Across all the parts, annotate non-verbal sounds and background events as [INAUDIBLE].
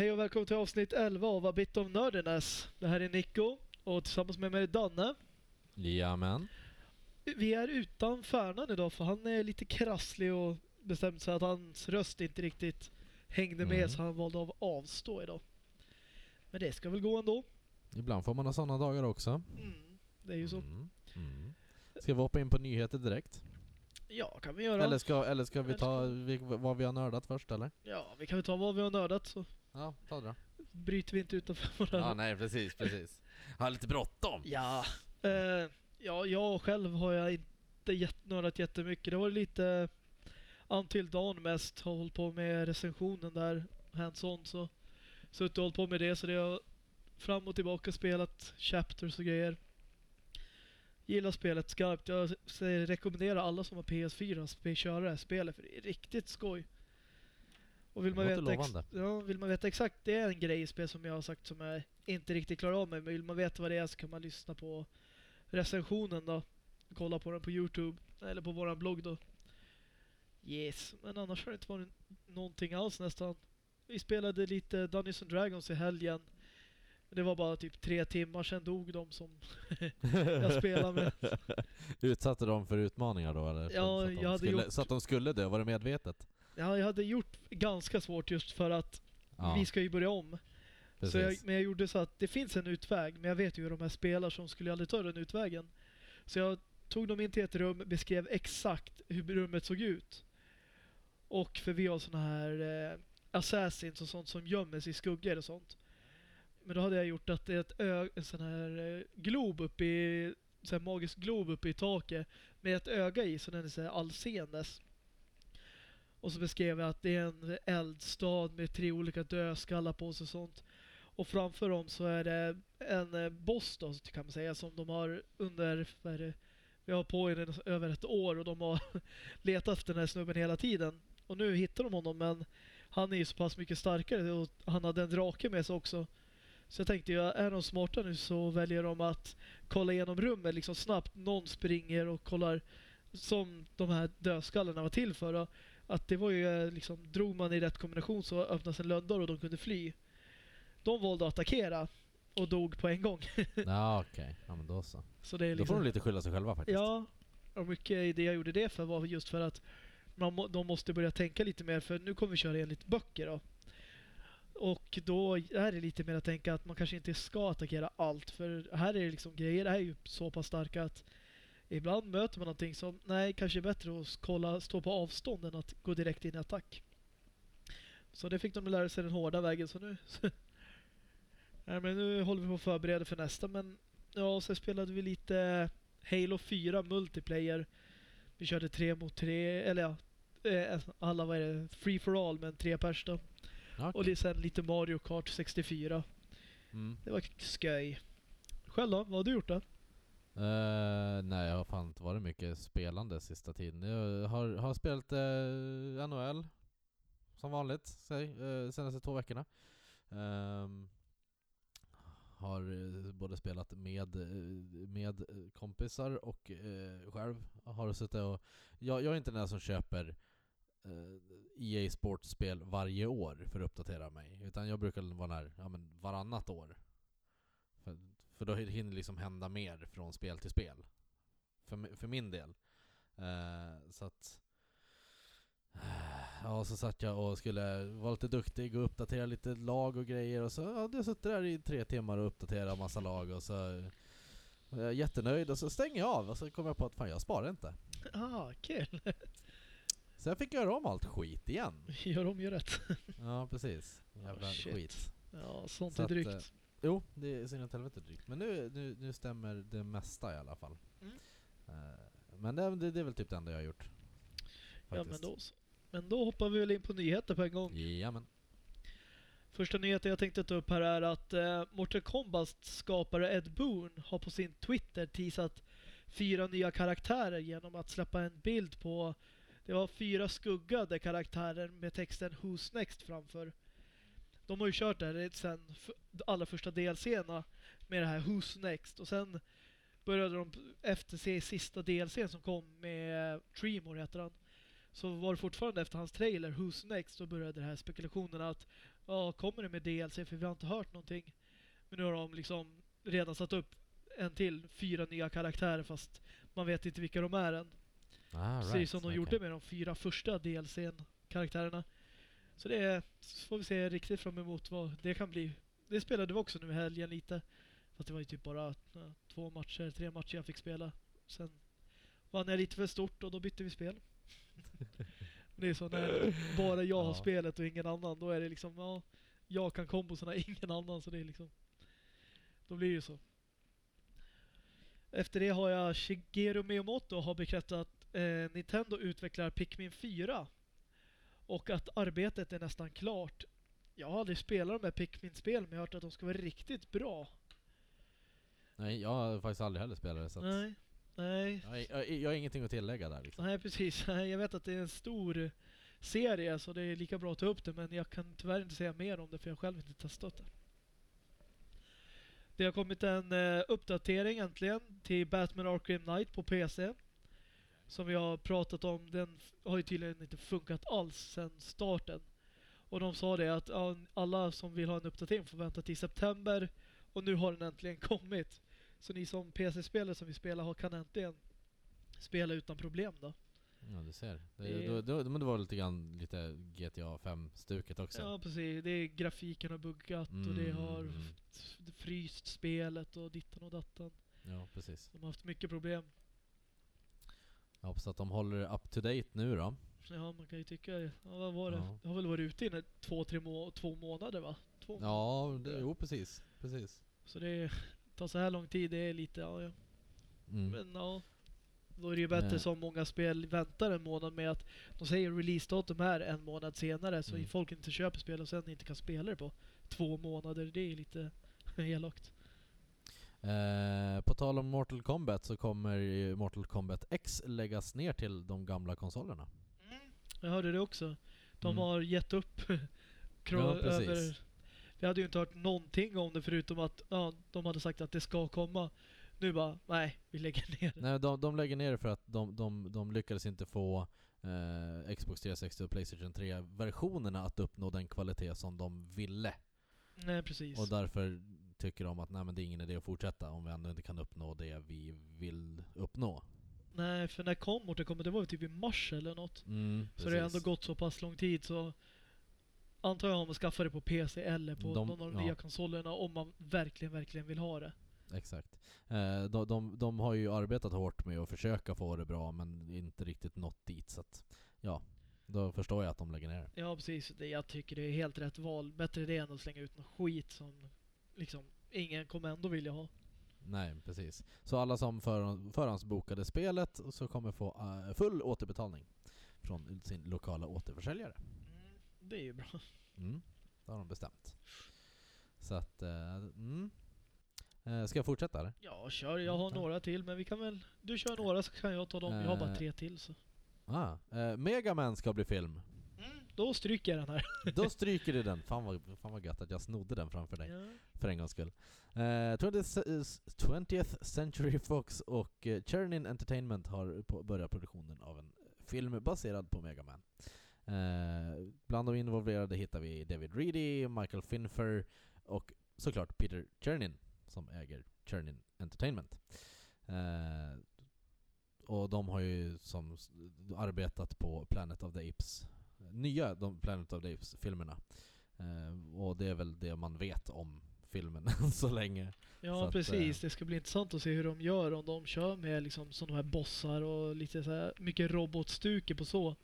Hej och välkommen till avsnitt 11 av A Bit of Nerdiness. Det här är Nico och tillsammans med mig är Danne. Jajamän. Vi är utan Färnan idag för han är lite krasslig och bestämt sig att hans röst inte riktigt hängde med Mm. så han valde att avstå idag. Men det ska väl gå ändå. Ibland får man ha sådana dagar också. Mm, det är ju så. Mm. Mm. Ska vi hoppa in på nyheter direkt? Ja, kan vi göra. Eller, ska, eller ska vi ta vi, vad vi har nördat först eller? Ja, vi kan väl ta vad vi har nördat så Ja, ta det då. bryter vi inte utanför [LAUGHS] våra... Ja, nej precis, precis. Har lite bråttom. Ja, eh, ja, jag själv har jag inte jätt, nördat jättemycket. Det var lite Until Dawn mest. Har hållit på med recensionen där, hands-on. Så suttit och hållit på med det. Så det har fram och tillbaka spelat chapters och grejer. Gillar spelet skarpt. Jag rekommenderar alla som har PS4 att köra det här spelet för det är riktigt skoj. Och vill man, veta ex- ja, vill man veta exakt, det är en grej i spel som jag har sagt som jag inte riktigt klarar av mig. Men vill man veta vad det är så kan man lyssna på recensionen då. Kolla på den på Youtube. Eller på våran blogg då. Yes, men annars har det inte varit någonting alls nästan. Vi spelade lite Dungeons and Dragons i helgen. Det var bara typ tre timmar, sen dog de som [LAUGHS] jag spelade med. [LAUGHS] Utsatte de för utmaningar då eller? Ja, så, att de jag hade skulle, gjort- så att de skulle dö, var det medvetet? Ja, jag hade gjort ganska svårt just för att Ja, vi ska ju börja om. precis. Så jag, men jag gjorde så att det finns en utväg, men jag vet ju hur de här spelar som skulle aldrig ta den utvägen. Så jag tog dem in till ett rum, beskrev exakt hur rummet såg ut. Och för vi har såna här eh, assassins och sånt som gömmer sig i skuggor och sånt. Men då hade jag gjort att det är ett ö- en sån här eh, glob uppe i så här magisk glob uppe i taket med ett öga i så den är så här allseendes. Och så beskrev jag att det är en eldstad med tre olika dödskallar på sig och sånt. Och framför dem så är det en eh, boss då kan man säga som de har under, vad är det, vi har på i den över ett år och de har [LAUGHS] letat efter den här snubben hela tiden. Och nu hittar de honom men han är ju så pass mycket starkare och han hade en drake med sig också. Så jag tänkte ju, är de smarta nu så väljer de att kolla igenom rummet liksom snabbt. Någon springer och kollar som de här dödskallarna var till för. Då. Att det var ju eh, liksom, drog man i rätt kombination så öppnades en lönndörr och de kunde fly. De valde att attackera och dog på en gång. [LAUGHS] Ja okej, ja men då så. så det är Då liksom, får de lite skylla sig själva faktiskt. Ja, och mycket i det jag gjorde det för var just för att man de måste börja tänka lite mer för nu kommer vi köra enligt böcker då. Och då är det lite mer att tänka att man kanske inte ska attackera allt för här är det liksom grejer, det här är ju så pass starka att ibland möter man någonting som nej, kanske är bättre att kolla, stå på avstånd än att gå direkt in i attack. Så det fick de lära sig den hårda vägen så nu [LAUGHS] Nej, men nu håller vi på att förbereda för nästa men ja, och så spelade vi lite Halo 4 multiplayer. Vi körde tre mot tre, eller ja, eh, alla vad är det, free for all men tre pers då. Ja, Och det är sen lite Mario Kart 64. mm. Det var skoj. Själv då? Vad har du gjort då? Eh, nej, jag har fan inte varit mycket spelande sista tiden. Jag har, har spelat eh, uh, NHL som vanligt, säg, uh, senaste två veckorna. Ehm, har både spelat med, med kompisar och eh, själv har suttit och... Jag, jag är inte den där som köper eh, EA Sports-spel varje år för att uppdatera mig. Utan jag brukar vara där ja, men varannat år. För, för då hinner liksom hända mer från spel till spel. För, för min del. Eh, så att... Ja, så satt jag och skulle vara lite duktig och uppdatera lite lag och grejer och så ja, jag suttit där i tre timmar och uppdaterat massa lag och så var jag jättenöjd och så stänger jag av och så kom jag på att fan jag sparar inte. Ah, kul! Så jag fick göra om allt skit igen. Gör om, gör rätt. Ja, precis. Jävla Oh, shit. skit. Ja, sånt Så är drygt. Jo, det är så inåt helvete drygt. Men nu, nu, nu stämmer det mesta i alla fall. Mm. Eh, men det, det, det är väl typ det enda jag har gjort. ja, men faktiskt. då. Men då hoppar vi väl in på nyheter på en gång. Jajamän. Första nyheten jag tänkte ta upp här är att eh, Mortal Kombat skapare Ed Boon har på sin Twitter teasat fyra nya karaktärer genom att släppa en bild på det var fyra skuggade karaktärer med texten Who's Next framför. De har ju kört det här sen allra första DLCerna med det här Who's Next och sen började de efter se sista DLCn som kom med Tremor heter han. så var det fortfarande efter hans trailer, Who's Next, då började det här spekulationerna att ja, kommer det med DLC? För vi har inte hört någonting. Men nu har de liksom redan satt upp en till, fyra nya karaktärer fast man vet inte vilka de är än. Ah, Precis right. som de okej. gjorde med de fyra första DLC-karaktärerna. Så det så får vi se riktigt fram emot vad det kan bli. Det spelade vi också nu i helgen lite. Fast det var ju typ bara ja, två matcher, tre matcher jag fick spela. Sen vann jag lite för stort och då bytte vi spel. [LAUGHS] det är så när bara jag har spelet och ingen annan. Då är det liksom, ja, jag kan kombosarna, [LAUGHS] ingen annan. Så det är liksom, då blir det ju så. Efter det har jag Shigeru Miyamoto har bekräftat att eh, Nintendo utvecklar Pikmin 4 och att arbetet är nästan klart. Jag har aldrig spelat de här Pikmin-spel men jag har hört att de ska vara riktigt bra. Nej, jag har faktiskt aldrig heller spelat det så Nej, nej, jag, jag, jag har ingenting att tillägga där liksom. nej precis. [LAUGHS] Jag vet att det är en stor serie så det är lika bra att ta upp det men jag kan tyvärr inte säga mer om det för jag själv inte testat det. Det har kommit en eh, uppdatering äntligen till Batman Arkham Knight på PC. Som vi har pratat om, den har ju tydligen inte funkat alls sedan starten. Och de sa det att alla som vill ha en uppdatering får vänta till september och nu har den äntligen [LAUGHS] kommit. Så ni som PC-spelare som vill spela har kan äntligen spela utan problem då. Ja du ser. Det, Det- då, då, men det var lite grann lite GTA 5-stuket också. Ja precis, det är grafiken har buggat och det har Mm. f- fryst spelet och dittan och dattan. Ja precis. De har haft mycket problem. Jag hoppas att de håller up to date nu då. Ja, man kan ju tycka, ja, vad var det? Ja. Det har väl varit ute i två, tre må två månader va? Två Ja, det, jo precis. Precis. Så det tar så här lång tid, det är lite, ja, ja. Mm. Men ja. Då är det ju bättre Nej. som många spel väntar en månad med att de säger releasedatum här en månad senare så Mm. folk inte köper spel och sen inte kan spela det på två månader. Det är lite [LAUGHS] elakt. Eh, på tal om Mortal Kombat så kommer Mortal Kombat X läggas ner till de gamla konsolerna. Jag hörde det också. De Mm. har gett upp [LAUGHS] Ja, precis. över... Vi hade ju inte hört någonting om det förutom att ja, de hade sagt att det ska komma. Nu bara, nej, vi lägger ner det. Nej, de, de lägger ner det för att de, de, de lyckades inte få eh, Xbox 360 och Playstation 3-versionerna att uppnå den kvalitet som de ville. Nej, precis. Och därför tycker de att nej, men det är ingen idé att fortsätta om vi ändå inte kan uppnå det vi vill uppnå. Nej, för när kom Mortal Kombat? Det var typ i mars eller något. Mm, Så det har ändå precis. gått så pass lång tid så antar jag om man skaffar det på PC eller på De- någon av de ja. nya konsolerna om man verkligen, verkligen vill ha det. Exakt. Eh, de, de, de har ju arbetat hårt med att försöka få det bra men inte riktigt nått dit så att, ja. Då förstår jag att de lägger ner. Ja, precis. Det, jag tycker det är helt rätt val. Bättre det än att slänga ut något skit som liksom ingen kommer ändå vilja ha. Nej, precis. Så alla som förhand, förhandsbokade spelet så kommer få eh, full återbetalning från sin lokala återförsäljare. Mm, det är ju bra. Mm, det har de bestämt. Så att, eh, mm. Eh, ska jag fortsätta eller? Ja, kör. Jag har Ja. några till, men vi kan väl... Du kör några så kan jag ta dem. Jag har bara tre till så. Ah, Megaman ska bli film. Då stryker jag den här. [LAUGHS] Då stryker du den. Fan vad, fan vad gött att jag snodde den framför dig. Ja. För en gångs skull. Eh, 20th, 20th Century Fox och uh, Chernin Entertainment har på, börjat produktionen av en film baserad på Mega Man. Eh, bland de involverade hittar vi David Reedy, Michael Finfer och såklart Peter Chernin som äger Chernin Entertainment. Eh, och de har ju som arbetat på Planet of the Apes, nya de Planet of the Apes-filmerna. Eh, och det är väl det man vet om filmen [LAUGHS] än så länge. Så Ja, att, precis. Det ska bli intressant att se hur de gör. Om de kör med liksom sådana här bossar och lite så här mycket robotstuke på så.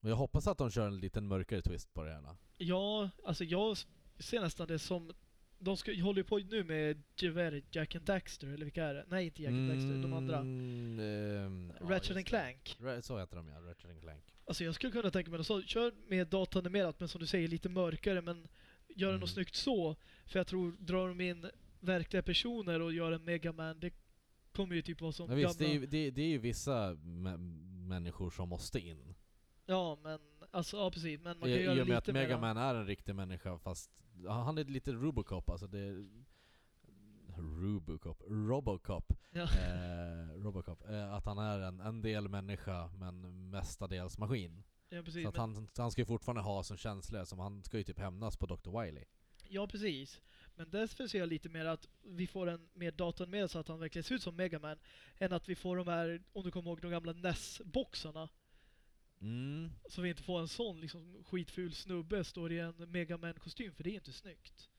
Och jag hoppas att de kör en liten mörkare twist på det hela. Ja, alltså jag ser nästan det som... De ska, håller ju på nu med Jack and Daxter, eller vilka är det? Nej, inte Jack and Daxter, de andra. Mm, ja, Ratchet just and det. Clank. Ra- Så heter de ja, Ratchet and Clank. Alltså jag skulle kunna tänka mig så. Kör med datanimerat, men som du säger lite mörkare, men gör det Mm. något snyggt så. För jag tror, drar de in verkliga personer och gör en Megaman, det kommer ju typ vara som Men visst, det gamla... är, ju, det, det är ju vissa mä- människor som måste in. Ja, men alltså, ja precis. Men man I, kan I göra och med att lite mer... Megaman är en riktig människa fast ja, han är lite Robocop alltså det Robocop, Robocop, Ja. eh, Robocop eh, att han är en, en del människa men mestadels maskin. Ja precis. Så att men, han, han ska ju fortfarande ha som känslor, som han ska ju typ hämnas på Dr. Wiley. ja precis. Men därför ser jag lite mer att vi får en mer datorn med så att han verkligen ser ut som Megaman. Än att vi får de här, om du kommer ihåg de gamla NES-boxarna. Mm. Så vi inte får en sån liksom skitful snubbe står i en Megaman-kostym för det är inte snyggt.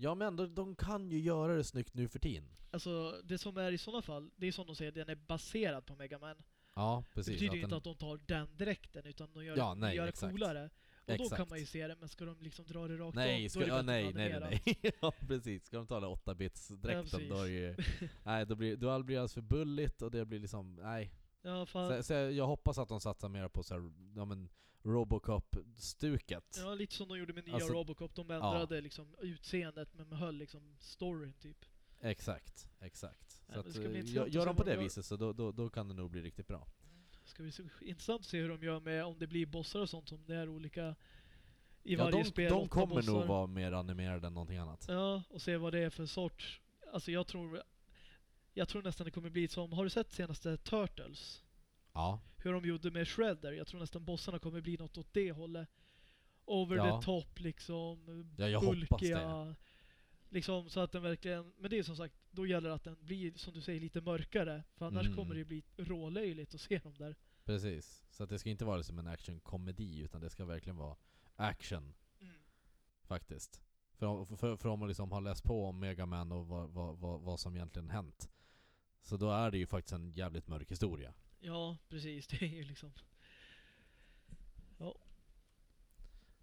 Ja men de, de kan ju göra det snyggt nu för tiden. Alltså det som är i sådana fall, det är som de säger, den är baserad på Megaman. Ja, Det precis. betyder att ju inte den- att de tar den dräkten utan de gör, Ja, de nej, gör det exakt. coolare. Och då kan Exakt. man ju se det, men ska de liksom dra det rakt Nej, av, ska, då är det ja, nej, nej, nej, nej. [LAUGHS] ja, precis. Ska de ta den 8-bits-dräkten då är det ju... [LAUGHS] Nej, då blir, då blir det alldeles för bulligt och det blir liksom... Nej. Ja, Så, så jag, jag hoppas att de satsar mer på så här, ja men, Robocop-stuket. ja, lite som de gjorde med nya Alltså- Robocop. De ändrade liksom utseendet men höll liksom storyn typ. Exakt, exakt. Så att, bli eh, gör, att gör se de på det de gör. viset så då, då, då kan det nog bli riktigt bra. Ska bli intressant att se hur de gör med om det blir bossar och sånt, om det är olika i ja, varje de, spel. de kommer bossar. nog vara mer animerade än någonting annat. Ja, och se vad det är för sorts. Alltså jag tror, jag tror nästan det kommer bli som, har du sett senaste Turtles? Ja, Hur de gjorde med Shredder? Jag tror nästan bossarna kommer bli något åt det hållet. Over Ja. the top liksom. ja jag hoppas det. bulkiga. Liksom så att den verkligen, men det är som sagt, då gäller det att den blir som du säger lite mörkare. För annars Mm. kommer det bli rålöjligt att se dem där. Precis. Så att det ska inte vara som en actionkomedi utan det ska verkligen vara action faktiskt. För, för, för, för om man liksom har läst på om Megaman och vad, vad, vad, vad som egentligen hänt. Så då är det ju faktiskt en jävligt mörk historia. Ja, precis. [LAUGHS] Det är ju liksom...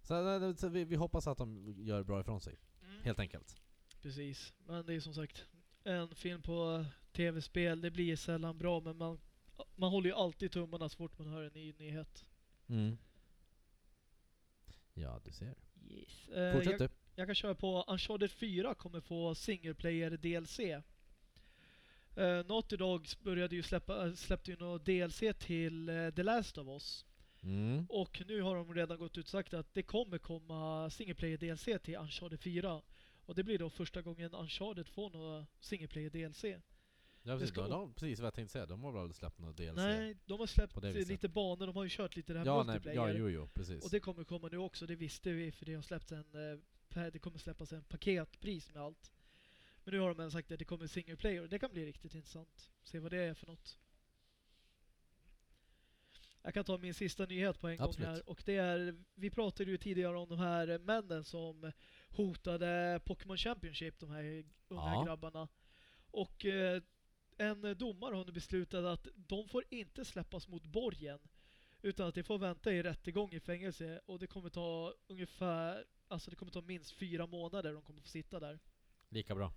Så, eh, så vi, vi hoppas att de gör bra ifrån sig, helt enkelt. Precis. Men det är som sagt en film på tv-spel. Det blir sällan bra men man, man håller ju alltid tummarna så fort man hör en ny nyhet. Mm. Ja, du ser. Yes. Eh, Fortsätt jag, du. jag kan köra på Uncharted 4 kommer få single player DLC. Uh, Naughty Dogs började ju släppa, släppte ju något DLC till eh, The Last of Us. Mm. Och nu har de redan gått ut sagt att det kommer komma single player DLC till Uncharted 4. Och det blir då första gången Uncharted får några single player DLC. Ja, precis, ska- de, de, precis vad jag tänkte säga, de har väl släppt något DLC? Nej, de har släppt lite banor, de har ju kört lite det här ja, nej, multiplayer. ja, jo, jo, precis. och det kommer komma nu också, det visste vi för det har släppts en, eh, det kommer släppas en paketpris med allt. Men nu har de sagt att det kommer single player och det kan bli riktigt intressant. Se vad det är för något. Jag kan ta min sista nyhet på en Absolut. gång här och det är, vi pratade ju tidigare om de här männen som hotade Pokémon Championship, de här unga Ja. grabbarna. Och eh, en domare har nu beslutat att de får inte släppas mot borgen utan att de får vänta i rättegång i fängelse och det kommer ta ungefär, alltså det kommer ta minst fyra månader de kommer få sitta där. Lika bra.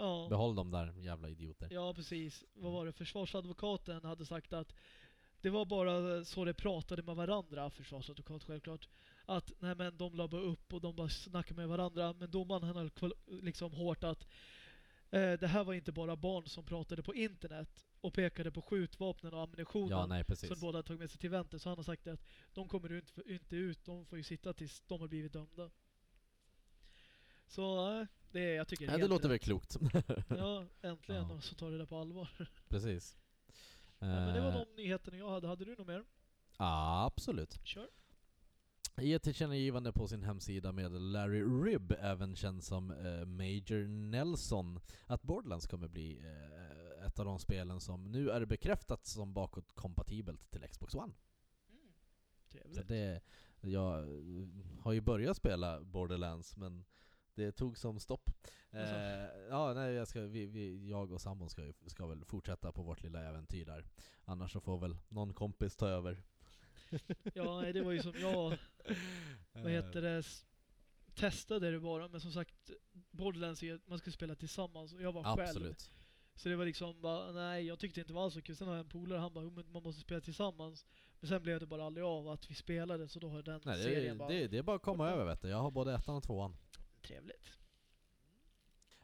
Ja. Behåll dem där, jävla idioter. Ja, precis. Vad var det? Försvarsadvokaten hade sagt att det var bara så det pratade med varandra, försvarsadvokat självklart. Att nej men de la bara upp och de bara snackade med varandra. Men domaren han höll liksom hårt att eh, det här var inte bara barn som pratade på internet och pekade på skjutvapnen och ammunitionen Ja, nej som båda tagit med sig till vänster. Så han har sagt att de kommer inte, inte ut, de får ju sitta tills de har blivit dömda. Så det, jag tycker Ja, det låter väl klokt. [LAUGHS] Ja, äntligen Ja. någon som tar det där på allvar. precis. Ja, men det var Eh, de nyheterna jag hade. Hade du något mer? Absolut. Kör. I ett tillkännagivande på sin hemsida med Larry Ribb, även känd som eh, Major Nelson, att Borderlands kommer bli eh, ett av de spelen som nu är bekräftat som bakåtkompatibelt till Xbox One. Så Trevligt. det, jag har ju börjat spela Borderlands men det tog som stopp. Eh, ja, nej, jag, ska, vi, vi, jag och sambon ska, ska väl fortsätta på vårt lilla äventyr där. Annars så får väl någon kompis ta över. [LAUGHS] Ja, nej, det var ju som jag, [LAUGHS] Eh. vad heter det, s- testade det bara. Men som sagt, Borderlands, är man ska spela tillsammans och jag var själv. Absolut. Så det var liksom bara, nej jag tyckte inte det var alls så kul. Sen har jag en polare, han bara, "Jo, men man måste spela tillsammans. Men sen blev det bara aldrig av att vi spelade, så då har den Nej, det, serien är- bara... det, det är bara att komma över vet du. Jag har både ettan och tvåan. Trevligt.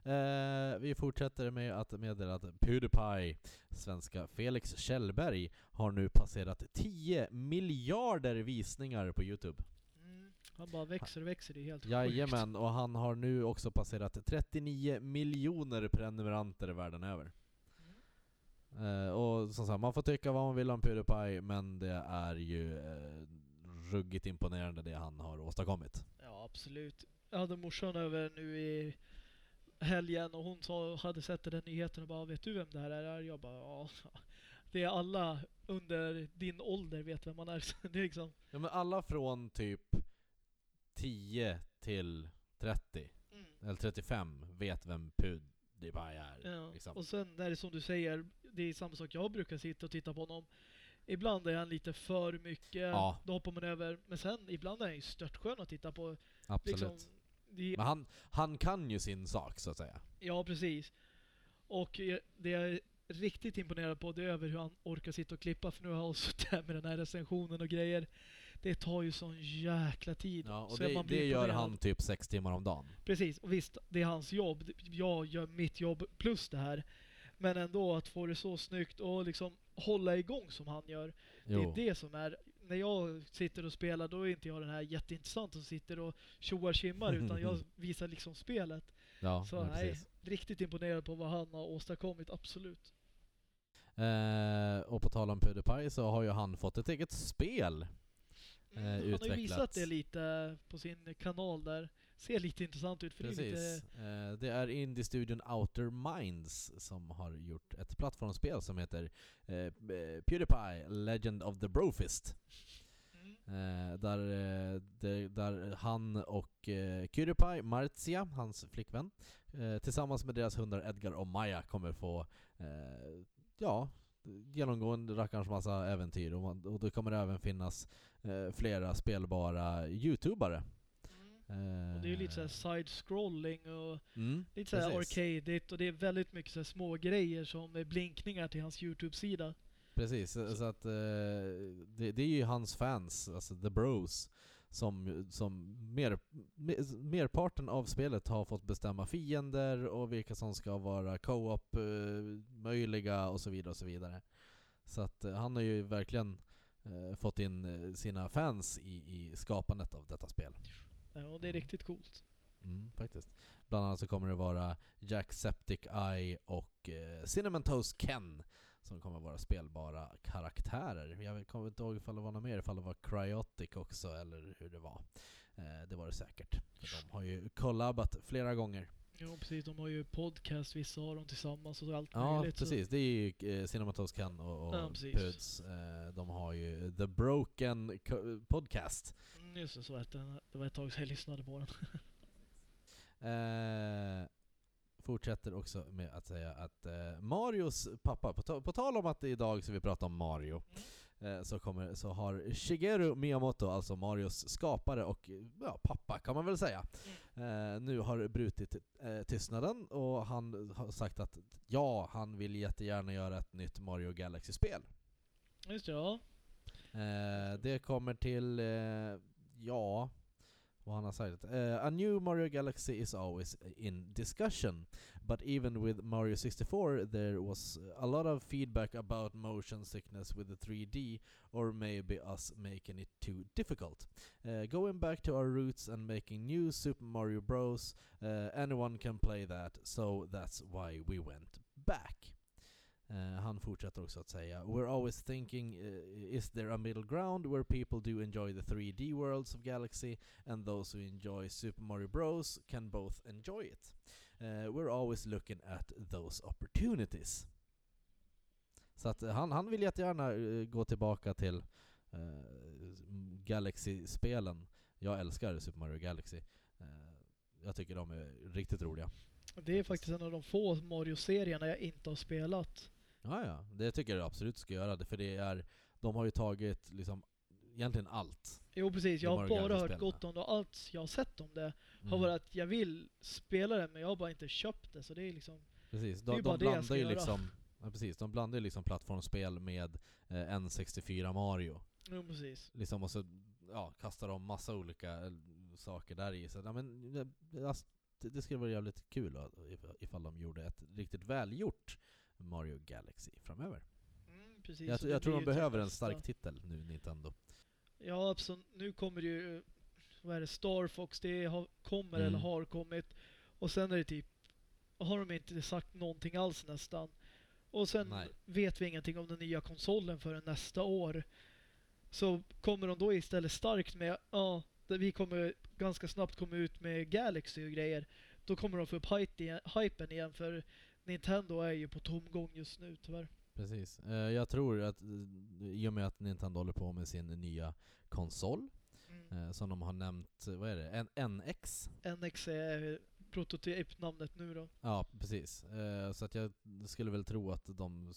Eh, vi fortsätter med att meddela att Pewdiepie, svenska Felix Kjellberg, har nu passerat 10 miljarder visningar på Youtube. Mm. Han bara växer och växer, det är helt sjukt. Jajamän, och han har nu också passerat 39 miljoner prenumeranter världen över. Eh, och som sagt, man får tycka vad man vill om Pewdiepie, men det är ju eh, ruggigt imponerande det han har åstadkommit. Ja, absolut. Jag hade morsan över nu i helgen och hon sa, hade sett den nyheten och bara ”Vet du vem det här är?” Jag bara ”Ja, [LAUGHS] det är alla under din ålder vet vem man är”. [LAUGHS] Så det är liksom, Ja men alla från typ 10 till 30, eller 35 vet vem Pewdiepie är. ja. liksom. Och sen är det som du säger, det är samma sak jag brukar sitta och titta på honom. Ibland är han lite för mycket, Ja. då hoppar man över. Men sen ibland är han ju störtskön att titta på. Absolut. Liksom, det, Men han, han kan ju sin sak så att säga. Ja, precis. Och det jag är riktigt imponerad på det är över hur han orkar sitta och klippa. För nu har jag [LAUGHS] suttit här med den här recensionen och grejer. Det tar ju sån jäkla tid. Ja, och Så det, det gör han typ sex timmar om dagen. Precis, och visst, det är hans jobb. Jag gör mitt jobb plus det här. Men ändå att få det så snyggt och liksom hålla igång som han gör. Jo. Det är det som är... När jag sitter och spelar då är inte jag den här jätteintressanta som sitter och tjoar tjimmar utan jag [LAUGHS] visar liksom spelet. ja, Så ja, nej, riktigt imponerad på vad han har åstadkommit, absolut. Eh, och på tal om Pewdiepie så har ju han fått ett eget spel. Eh, Mm, han har ju visat utvecklats. det lite på sin kanal där. Ser lite intressant ut för det är Precis. lite... Eh, det är indie-studion Outer Minds som har gjort ett plattformsspel som heter eh, Pewdiepie Legend of the Brofist. Mm. Eh, där, där han och eh, Pewdiepie, Marzia, hans flickvän, tillsammans med deras hundar Edgar och Maja kommer få, ja, genomgå en rackarns massa äventyr och, man, och det kommer även finnas eh, flera spelbara youtubare. Och det är ju lite såhär side-scrolling och mm, lite såhär arcadigt och det är väldigt mycket så små grejer som är blinkningar till hans Youtube-sida. Precis, så, så att eh, det, det är ju hans fans, alltså the bros, som, som mer, mer, merparten av spelet har fått bestämma fiender och vilka som ska vara co-op eh, möjliga och så vidare och så vidare. Så att eh, han har ju verkligen eh, fått in eh, sina fans i, i skapandet av detta spel. Ja, och det är riktigt coolt. Mm, faktiskt. Bland annat så kommer det vara Jacksepticeye och eh, Cinnamon Toast Ken som kommer vara spelbara karaktärer. Jag kommer inte ihåg ifall det var något mer, ifall det var Cryotic också eller hur det var. Eh, det var det säkert. För de har ju collabat flera gånger. Ja precis, de har ju podcast, vissa har de tillsammans och allt Ja, möjligt. precis. Det är ju eh, Cinnamon Toast Ken och, och Ja. Puds. Eh, de har ju The Broken Podcast. Mm, det, så att den, det var ett tag sedan jag lyssnade på den. [LAUGHS] Eh, fortsätter också med att säga att eh, Marios pappa, på, ta- på tal om att det är idag så vi pratar om Mario, eh, så, kommer, så har Shigeru Miyamoto, alltså Marios skapare och ja, pappa kan man väl säga, eh, nu har brutit eh, tystnaden och han har sagt att ja, han vill jättegärna göra ett nytt Mario Galaxy-spel. Just det, ja. Eh, det kommer till, eh, ja, vad han har sagt. Eh, a new Mario Galaxy is always in discussion, but even with Mario 64 there was a lot of feedback about motion sickness with the 3D, or maybe us making it too difficult. Uh, going back to our roots and making new Super Mario Bros, uh, anyone can play that, so that's why we went back. Eh, han fortsätter också att säga We're always thinking uh, is there a middle ground where people do enjoy the 3D worlds of Galaxy and those who enjoy Super Mario Bros can both enjoy it. Uh, we're always looking at those opportunities. Så att han, han vill jättegärna gå tillbaka till uh, Galaxy-spelen. Jag älskar Super Mario Galaxy. Jag tycker de är riktigt roliga. Det är faktiskt en av de få Mario-serierna jag inte har spelat. Ja, ja. Det tycker jag absolut ska göra. För det är, de har ju tagit liksom egentligen allt. Jo precis, jag De har bara hört gott om det och allt jag har sett om det har Mm. varit att jag vill spela det men jag har bara inte köpt det så det är liksom... Precis, det är de, ju de bara det jag blandar ska ju göra. liksom Ja precis, de blandar ju liksom plattformsspel med eh, N64 Mario. Jo precis. Liksom och så ja, kastar de massa olika eh, saker där i. Så, ja, men, alltså, det, det skulle vara jävligt kul ifall de gjorde ett riktigt välgjort Mario Galaxy framöver. Mm, precis. Jag, jag tror de typ behöver en stark titel nu, Nintendo. Ja, så nu kommer det ju... vad är det, Star Fox, det har, kommer Mm. eller har kommit. Och sen är det typ, har de inte sagt någonting alls nästan. Och sen Nej. vet vi ingenting om den nya konsolen förrän nästa år. Så kommer de då istället starkt med, ja, vi kommer ganska snabbt komma ut med Galaxy och grejer. Då kommer de få upp hypen igen för Nintendo är ju på tomgång just nu tyvärr. Precis. Eh, jag tror att eh, i och med att Nintendo håller på med sin nya konsol, Mm. eh, som de har nämnt, vad är det? NX? NX är prototypnamnet nu då. Ja, precis. Så att jag skulle väl tro att de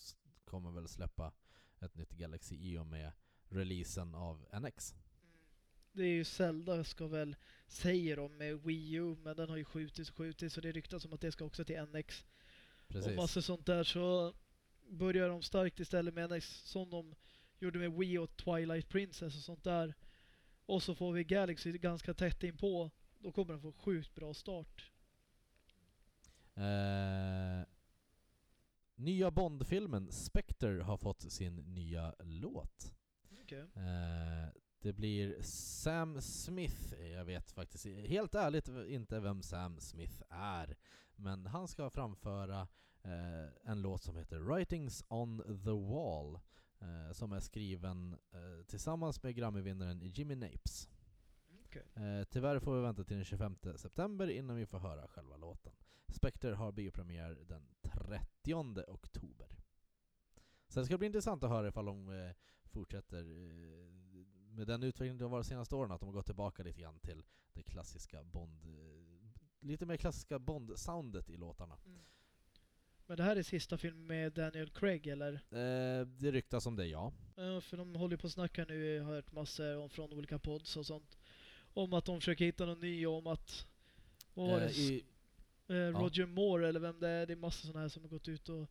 kommer väl släppa ett nytt Galaxy i och med releasen av NX. Det är ju Zelda ska väl, säger de med Wii U, men den har ju skjutits och skjutits så det ryktas om att det ska också till NX. Och Precis. massor sånt där så börjar de starkt istället med som de gjorde med Wii och Twilight Princess och sånt där. Och så får vi Galaxy ganska tätt in på. Då kommer de få sjukt bra start. Eh, nya Bond-filmen Spectre har fått sin nya låt. Okej. Eh, det blir Sam Smith. Jag vet faktiskt helt ärligt inte vem Sam Smith är. Men han ska framföra eh, en låt som heter Writings on the Wall. Eh, som är skriven eh, tillsammans med Grammy-vinnaren Jimmy Napes. Okej. Eh, tyvärr får vi vänta till den 25 september innan vi får höra själva låten. Spectre har biopremiär den 30 oktober. Så det ska bli intressant att höra ifall de eh, fortsätter eh, med den utveckling de har varit de senaste åren, att de har gått tillbaka lite grann till det klassiska Bond, lite mer klassiska Bond-soundet i låtarna. Men det här är sista filmen med Daniel Craig eller? Eh, det ryktas om det, ja. Ja, för de håller på att snacka nu, jag har hört massor om från olika pods och sånt. Om att de försöker hitta någon ny, om att... Vad var det? Eh, i, Eh, Roger Moore eller vem det är. Det är massor sådana här som har gått ut och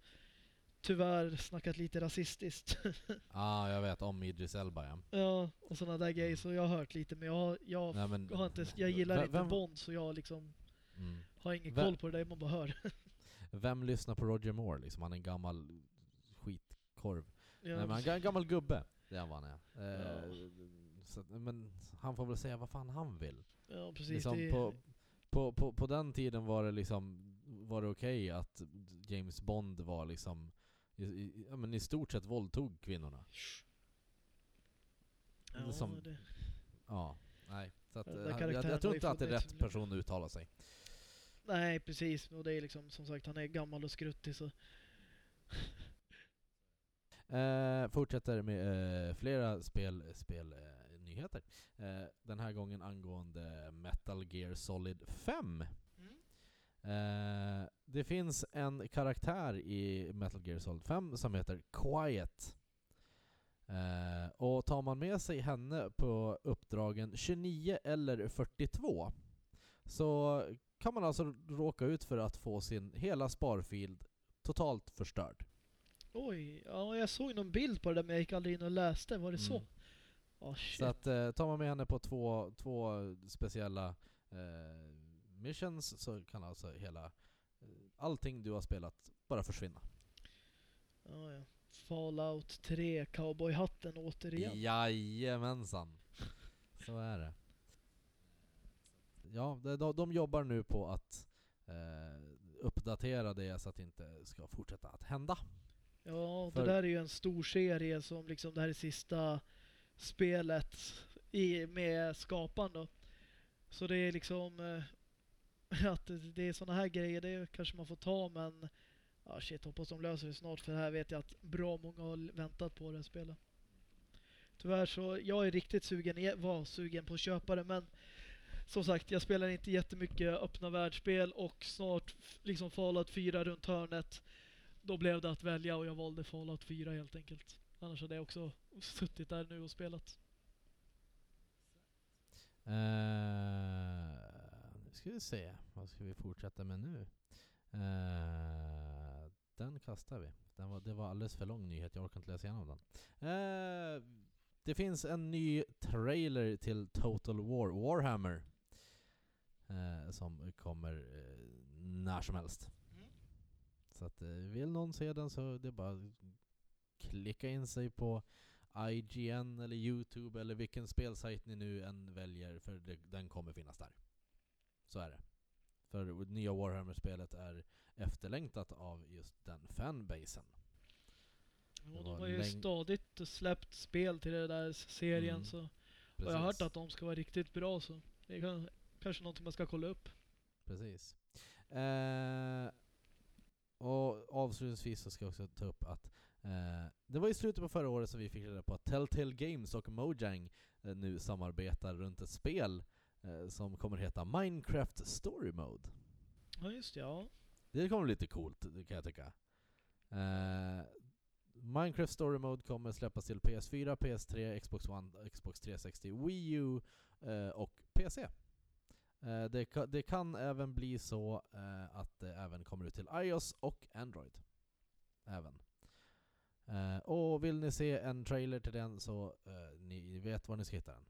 tyvärr snackat lite rasistiskt. [LAUGHS] ah, jag vet, om Idris Elba ja. ja, och sådana där grejer. Så jag har hört lite, men jag, jag, Nej, men, har inte, jag gillar Vem- inte Bond så jag liksom Mm. har ingen Vem- koll på det där, man bara hör. [LAUGHS] Vem lyssnar på Roger Moore liksom? Han är en gammal skitkorv. Ja, Nej, men han är en gammal gubbe. Det är vad han är. Eh, Ja. så, men han får väl säga vad fan han vill. ja, precis. Liksom det, på, på, på, på den tiden var det liksom var det okej att James Bond var liksom i, i, ja, men i stort sett våldtog kvinnorna. ja, som- det, Ja, nej. Så att, eh, jag, karaktären jag tror inte att det är rätt person att uttala sig. Nej, precis. Och det är liksom som sagt, han är gammal och skruttig så... [LAUGHS] Eh, fortsätter med eh, flera spel, spel eh, nyheter. Eh, den här gången angående Metal Gear Solid 5. Eh, det finns en karaktär i Metal Gear Solid 5 som heter Quiet. Eh, och tar man med sig henne på uppdragen 29 eller 42 så kan man alltså råka ut för att få sin hela sparfield totalt förstörd. Oj, ja, jag såg någon bild på det där men jag gick aldrig in och läste. Var det så? Mm. Ja, shit. Så att eh, tar man med henne på två, två speciella eh, missions så kan alltså hela eh, allting du har spelat bara försvinna. Ja, ja. Fallout 3, cowboyhatten återigen. Jajamensan. Så är det. Ja, de, de, jobbar nu på att eh, uppdatera det så att det inte ska fortsätta att hända. Ja, För- det där är ju en stor serie som liksom det här är sista spelet i, med skaparen då. Så det är liksom eh, [LAUGHS] att det, är såna här grejer, det kanske man får ta men ja shit, hoppas de löser det snart för här vet jag att bra många har väntat på det här spelet. Tyvärr så, jag är riktigt sugen, var sugen på att köpa det men som sagt, jag spelar inte jättemycket öppna världsspel och snart liksom Fallout 4 runt hörnet. Då blev det att välja och jag valde Fallout 4 helt enkelt. Annars hade jag också suttit där nu och spelat. Uh, nu ska vi se, vad ska vi fortsätta med nu? Uh, den kastar vi. Den var, det var alldeles för lång nyhet, jag orkar inte läsa igenom den. Uh, det finns en ny trailer till Total War, Warhammer. Eh, som kommer eh, när som helst. Mm. Så att eh, vill någon se den så det är bara att klicka in sig på IGN eller Youtube eller vilken spelsajt ni nu än väljer, för det, den kommer finnas där. Så är det. För nya Warhammer-spelet är efterlängtat av just den fanbasen. Det de har ju stadigt släppt spel till den där serien Mm, så. Och jag har hört att de ska vara riktigt bra så. Det kan- kanske någonting man ska kolla upp. Precis. Eh, och avslutningsvis så ska jag också ta upp att eh, det var i slutet på förra året som vi fick reda på att Telltale Games och Mojang eh, nu samarbetar runt ett spel eh, som kommer heta Minecraft Story Mode. Ja just det, ja. Det kommer bli lite coolt kan jag tycka. Eh, Minecraft Story Mode kommer släppas till PS4, PS3, Xbox One, Xbox 360, Wii U eh, och PC. Eh, det, ka, det kan även bli så eh, att det även kommer ut till iOS och Android. Även. Eh, och vill ni se en trailer till den så ni vet var ni ska hitta den.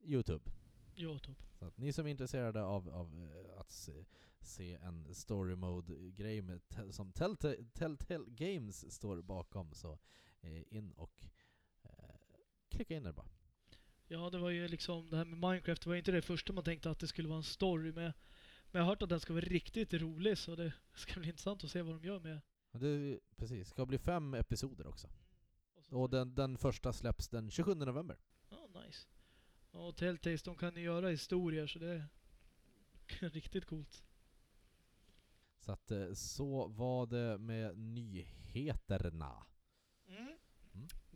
Youtube. Youtube. Så att ni som är intresserade av, av att se, se en story mode-grej som Telltale, Telltale Games står bakom så in och klicka in där bara. Ja, det var ju liksom det här med Minecraft. Det var inte det första man tänkte att det skulle vara en story med. Men jag har hört att den ska vara riktigt rolig så det [LAUGHS] ska bli intressant att se vad de gör med. Och det precis, ska bli fem episoder också. Och så- Och den, den första släpps den 27 november. Ja, nice. Ja, Och Telltales, de kan ju göra historier så det är [LAUGHS] riktigt coolt. Så att eh, så var det med nyheterna. Mm.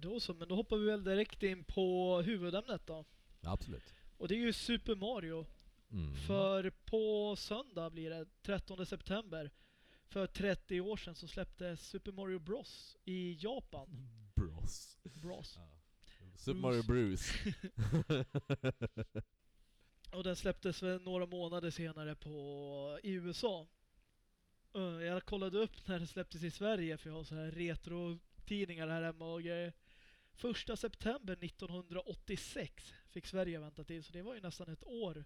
Då så, men då hoppar vi väl direkt in på huvudämnet då. Ja, absolut. Och det är ju Super Mario. Mm. För på söndag blir det, 13 september, för 30 år sedan så släpptes Super Mario Bros i Japan. Bros. Bros. Super Mario Bruce. [LAUGHS] Och den släpptes väl några månader senare på, i USA. Eh, Jag kollade upp när den släpptes i Sverige för jag har så här retro-tidningar här hemma och grejer. Första september 1986 fick Sverige vänta till så det var ju nästan ett år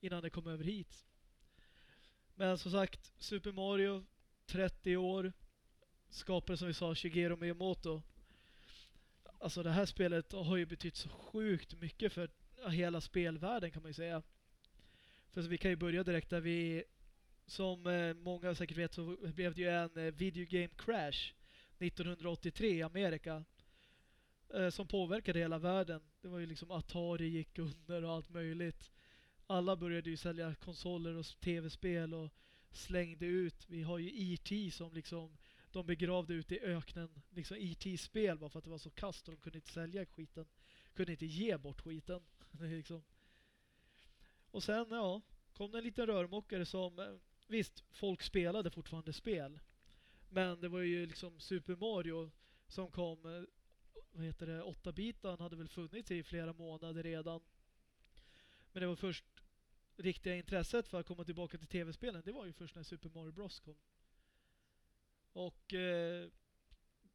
innan det kom över hit. Men som sagt, Super Mario, 30 år, skapade som vi sa, Shigeru Miyamoto. Alltså det här spelet har ju betytt så sjukt mycket för hela spelvärlden kan man ju säga. För så vi kan ju börja direkt där vi, som eh, många säkert vet så blev det ju en eh, video game crash 1983 i Amerika. Eh, som påverkade hela världen. Det var ju liksom Atari gick under och allt möjligt. Alla började ju sälja konsoler och tv-spel och slängde ut. Vi har ju E.T. som liksom de begravde ut i öknen. Liksom E.T.-spel bara för att det var så kast och de kunde inte sälja skiten. Kunde inte ge bort skiten. [LAUGHS] Liksom. Och sen ja, kom det en liten rörmokare som eh, visst, folk spelade fortfarande spel. Men det var ju liksom Super Mario som kom, eh, vad heter det, 8-bitan hade väl funnits i flera månader redan. Men det var först riktiga intresset för att komma tillbaka till tv-spelen, det var ju först när Super Mario Bros kom. Och eh,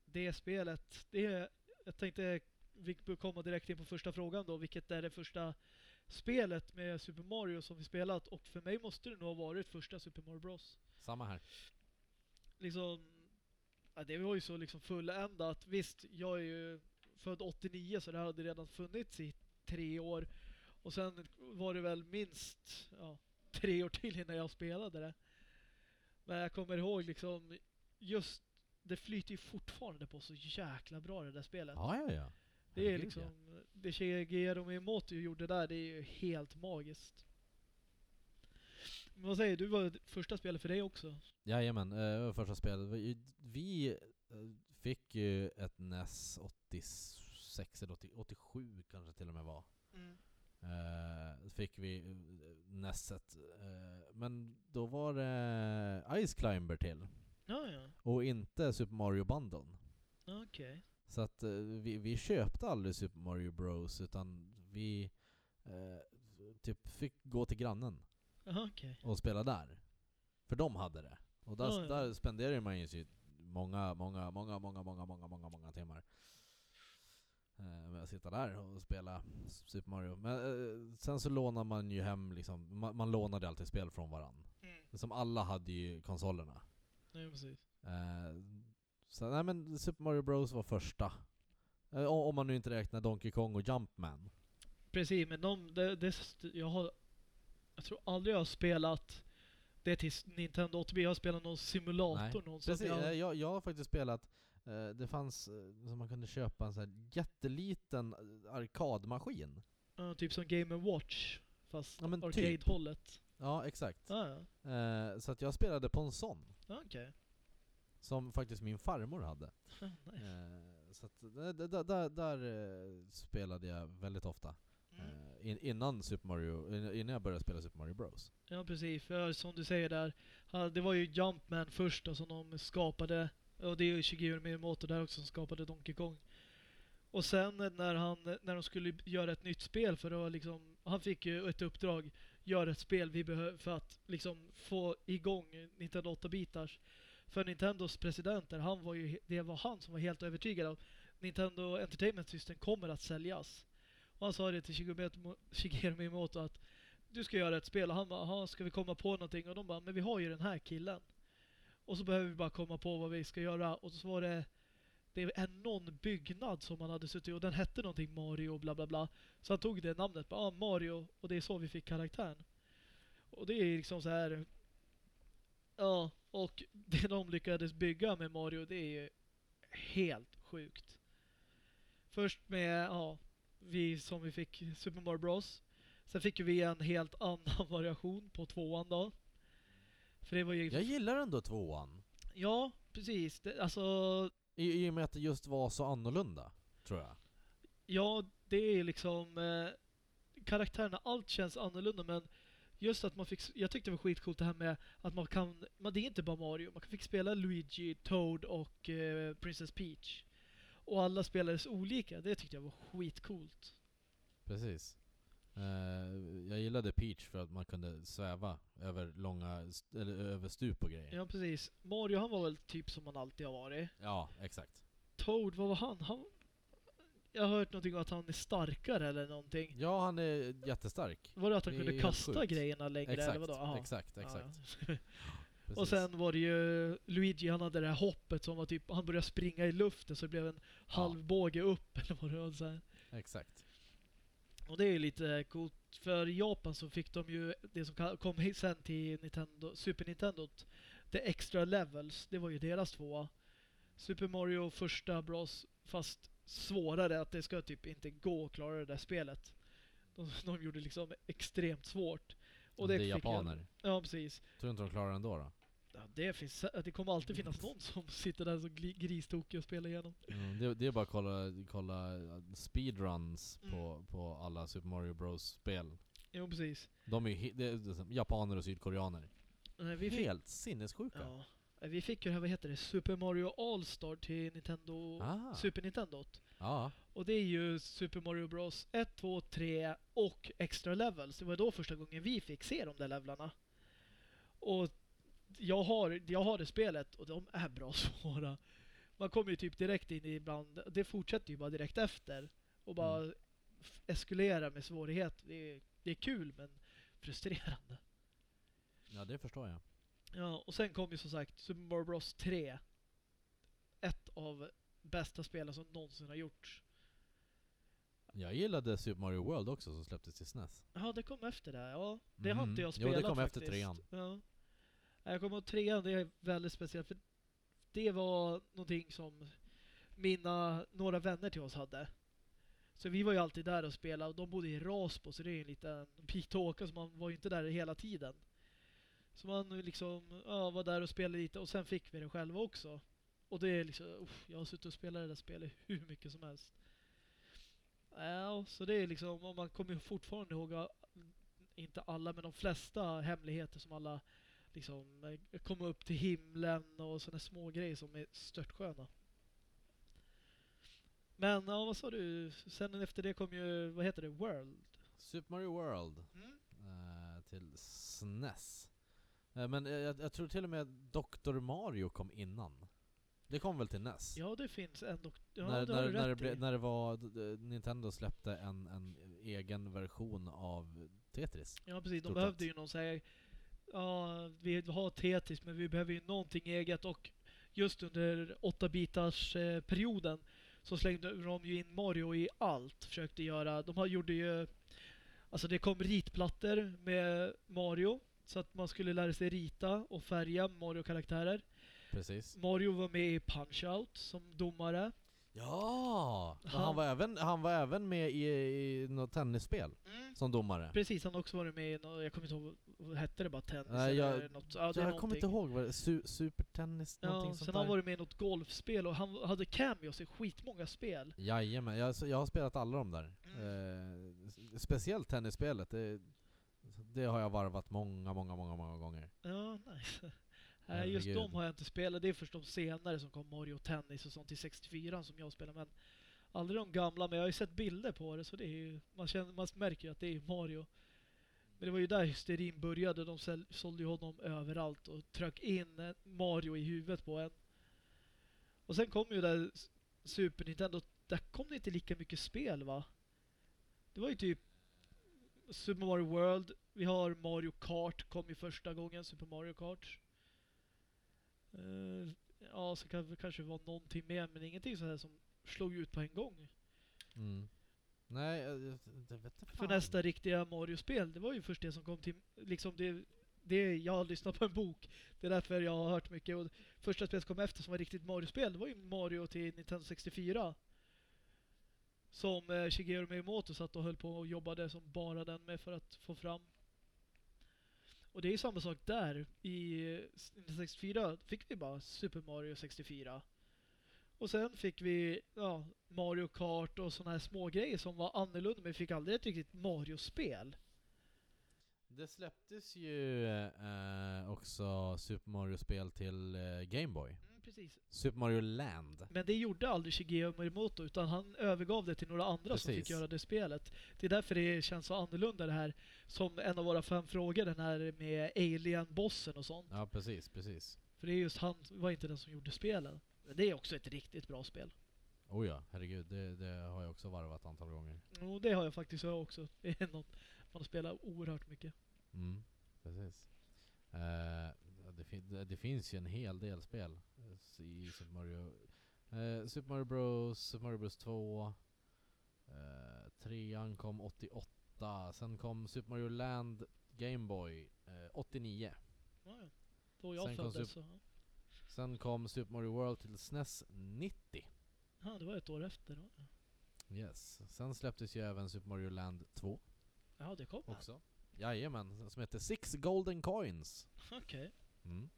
det spelet, det, jag tänkte vi bör komma direkt in på första frågan då, vilket är det första spelet med Super Mario som vi spelat och för mig måste det nog ha varit första Super Mario Bros. Samma här. Liksom, ja, det var ju så liksom fulländat. Visst, jag är ju född 89 så det hade redan funnits i tre år. Och sen var det väl minst ja, tre år till innan jag spelade det. Men jag kommer ihåg liksom just det flyter ju fortfarande på så jäkla bra det där spelet. Ja, ja, ja. Det är liksom, det Shigeru Miyamoto gjorde där, det är ju helt magiskt. Men vad säger du, var det första spelet för dig också? Jajamän, eh, det var första spelet. Vi, eh, fick ju ett NES 86 eller 80 87 kanske till och med var. Eh, fick vi Nesset. Eh, men då var det Ice Climber till. Ja, ja. Och inte Super Mario Bundle. Okej. Så att vi, vi köpte aldrig Super Mario Bros utan vi eh, typ fick gå till grannen Okej. och spela där. För de hade det. Och där, ja. där spenderade man ju många, många, många, många, många, många, många, många timmar. Eh, med att sitta där och spela Super Mario. Men eh, sen så lånar man ju hem liksom, man, man lånade alltid spel från varann. Mm. Som alla hade ju konsolerna. Nej, precis. Eh, så nej men Super Mario Bros var första Eh, Om man nu inte räknar Donkey Kong och Jumpman. Precis, men de, det, det, jag har... Jag tror aldrig jag har spelat det till Nintendo 8 Jag har spelat någon simulator någonstans. Precis, Jag, jag, jag, har faktiskt spelat, eh, det fanns, eh, som man kunde köpa en sån här jätteliten eh, arkadmaskin. ja, typ som Game Watch. Fast Ja, typ. arcade-hållet. Ja, exakt. Ja, ja. Eh, så att jag spelade på en sån. Okej. Som faktiskt min farmor hade. [LAUGHS] Nice. Eh, så att där, där, där, spelade jag väldigt ofta. Mm. In, innan, Super Mario, innan jag började spela Super Mario Bros. Ja precis, för som du säger där, det var ju Jumpman först då, som de skapade. Och det är ju Shigeru Miyamoto där också som skapade Donkey Kong. Och sen när, han, när de skulle göra ett nytt spel för att liksom, han fick ju ett uppdrag, göra ett spel vi behöver för att liksom få igång Nintendo 8-bitars. För Nintendos presidenter, han var ju, det var han som var helt övertygad om Nintendo Entertainment System kommer att säljas. Och han sa det till Shigeru Miyamoto- att du ska göra ett spel och han bara, "Jaha, ska vi komma på någonting? Och de bara, men vi har ju den här killen. Och så behöver vi bara komma på vad vi ska göra. Och så var det, det är någon byggnad som han hade suttit i och den hette någonting Mario bla bla bla. Så han tog det namnet, bara, ah, Mario, och det är så vi fick karaktären. Och det är liksom så här. Ja, och [LAUGHS] det de lyckades bygga med Mario, det är ju helt sjukt. Först med, ja, vi som vi fick Super Mario Bros. Sen fick vi en helt annan [LAUGHS] variation på tvåan då. För det var ju... Jag gillar ändå tvåan. Ja, precis. Det, alltså, I, I och med att det just var så annorlunda, tror jag. ja, det är liksom... Eh, karaktärerna, allt känns annorlunda men just att man fick... Jag tyckte det var skitcoolt det här med att man kan... Men det är inte bara Mario. Man fick spela Luigi, Toad och eh, Princess Peach. Och alla spelades olika. Det tyckte jag var skitcoolt. Precis. Eh, jag gillade Peach för att man kunde sväva över långa, st- eller över stup och grejer. Ja, precis. Mario han var väl typ som man alltid har varit. Ja, exakt. Toad, vad var han? han jag har hört någonting om att han är starkare eller någonting. Ja, han är jättestark. Var det att han Det är kunde helt kasta sjukt. grejerna längre Exakt, eller vadå? Exakt, Ja, exakt. ja. [LAUGHS] Precis. Och sen var det ju Luigi, han hade det här hoppet som var typ, han började springa i luften så det blev en halvbåge upp [LAUGHS] eller vad det var. Så här. Exakt. Och det är ju lite coolt. För i Japan så fick de ju det som kom sen till Nintendo, Super Nintendo. The Extra Levels, det var ju deras tvåa. Super Mario första Bros, fast svårare att det ska typ inte gå att klara det där spelet. De, de gjorde liksom extremt svårt. Och det är fick jag- japaner. Ja, precis. Tror inte de klarar det ändå då? Ja, det, finns, det kommer alltid finnas någon som sitter där så gli- gristokig och spelar igenom. Mm, det, det är bara att kolla, kolla uh, speedruns Mm. på, på alla Super Mario Bros spel. Jo, precis. De är ju he- det är liksom japaner och sydkoreaner. Nej, Vi fick, Helt sinnessjuka. ja, vi fick ju det här, vad heter det, Super Mario All-Star till Nintendo, Ah. Super Nintendo. Ja, Och det är ju Super Mario Bros 1, 2, 3 och Extra Levels. Det var då första gången vi fick se de där levlarna. Och jag har, jag har det spelet och de är bra [LAUGHS] svåra. Man kommer ju typ direkt in i ibland, det fortsätter ju bara direkt efter. Och bara Mm. eskalera med svårighet. Det är, det är kul men frustrerande. ja det förstår jag. Ja, och sen kom ju som sagt Super Mario Bros 3. Ett av bästa spelen som någonsin har gjorts. Jag gillade Super Mario World också som släpptes till SNES. Ja, det kom efter det. Ja, det har Mhm. inte jag Jo, spelat det kom efter faktiskt. trean. Ja. Jag kommer ihåg trean, det är väldigt speciellt. För det var någonting som mina, några vänner till oss hade. Så vi var ju alltid där och spelade och de bodde i Rasbo så det är en liten bit att åka så man var ju inte där hela tiden. Så man liksom ja, var där och spelade lite och sen fick vi det själva också. Och det är liksom, uff, jag har suttit och spelat det där spelet [LAUGHS] hur mycket som helst. Ja, så det är liksom, och man kommer ju fortfarande ihåg, inte alla, men de flesta hemligheter som alla liksom eh, komma upp till himlen och sådana små grejer som är störtsköna. Men ja, vad sa du? Sen efter det kom ju, vad heter det, World? Super Mario World Mm. eh, till SNES. Eh, men eh, jag, jag tror till och med Dr. Mario kom innan. Det kom väl till NES? Ja, det finns ändå. Ja, när, det när, när, det ble, när det var, Nintendo släppte en, en egen version av Tetris. Ja, precis. De behövde sett. ju någon säga ja, vi har Tetris men vi behöver ju någonting eget och just under 8-bitars eh, perioden så slängde de ju in Mario i allt. Försökte göra, de har, gjorde ju, alltså det kom ritplattor med Mario. Så att man skulle lära sig rita och färga Mario-karaktärer. Precis. Mario var med i Punch-Out som domare. Ja! Han- Han, var även, han var även med i, i något tennisspel som domare. Precis, han har också varit med i nå- jag kommer inte ihåg, hette det bara? Tennis Nej, jag- något? Ja, jag kommer inte ihåg vad det Su, Supertennis, Ja, någonting sen sånt har han varit med i något golfspel och han hade cameos i skitmånga spel. Jajamän, jag, jag har spelat alla de där. Mm. Eh, speciellt tennisspelet, det, det har jag varvat många, många, många, många gånger. Ja, nice. [LAUGHS] Nej, just Herregud. de har jag inte spelat. Det är först de senare som kom Mario Tennis och sånt till 64 som jag spelar. Men aldrig de gamla. Men jag har ju sett bilder på det så det är ju, man, känner, man märker ju att det är Mario. Men det var ju där hysterin började. De sålde ju honom överallt och tröck in Mario i huvudet på en. Och sen kom ju där Super Nintendo. Där kom det inte lika mycket spel va? Det var ju typ Super Mario World. Vi har Mario Kart kom ju första gången. Super Mario Kart. Uh, ja, så kan det kanske vara någonting mer, men ingenting så här som slog ut på en gång. Mm. Nej, jag, jag, jag vet inte För nästa riktiga Mario-spel, det var ju först det som kom till, liksom det, det jag har lyssnat på en bok. Det är därför jag har hört mycket. Och första spelet som kom efter som var riktigt Mario-spel, det var ju Mario till Nintendo 64. Som eh, Shigeru Miyamoto satt och höll på och jobbade som bara den med för att få fram. Och det är ju samma sak där. I eh, Nintendo 64 fick vi bara Super Mario 64. Och sen fick vi ja, Mario Kart och sådana här små grejer som var annorlunda men vi fick aldrig ett riktigt Mario-spel. Det släpptes ju eh, också Super Mario-spel till eh, Game Boy. Mm, precis. Super Mario Land. Men det gjorde aldrig Shigeru Miyamoto utan han övergav det till några andra som fick Precis. göra det spelet. Det är därför det känns så annorlunda det här som en av våra fem frågor, den här med Alien-bossen och sånt. Ja, precis, precis. För det är just han var inte den som gjorde spelen. Men det är också ett riktigt bra spel. Oh ja, herregud. Det, det har jag också varvat ett antal gånger. Och det har jag faktiskt jag också. [LAUGHS] Det är något man spelar oerhört mycket. Mm, precis. Eh, det, fin- det, finns ju en hel del spel eh, i Super Mario. Eh, Super Mario Bros, Super Mario Bros 2. Eh, trean kom 88. Sen kom Super Mario Land Game Boy eh, 89. Ja. Då jag Sen föddes Sup- så... ja. Sen kom Super Mario World till SNES 90. Ja, det var ett år efter då. Yes. Sen släpptes ju även Super Mario Land 2 Ja, det kom också. Jajamän, som heter Six Golden Coins. Okej. Mm.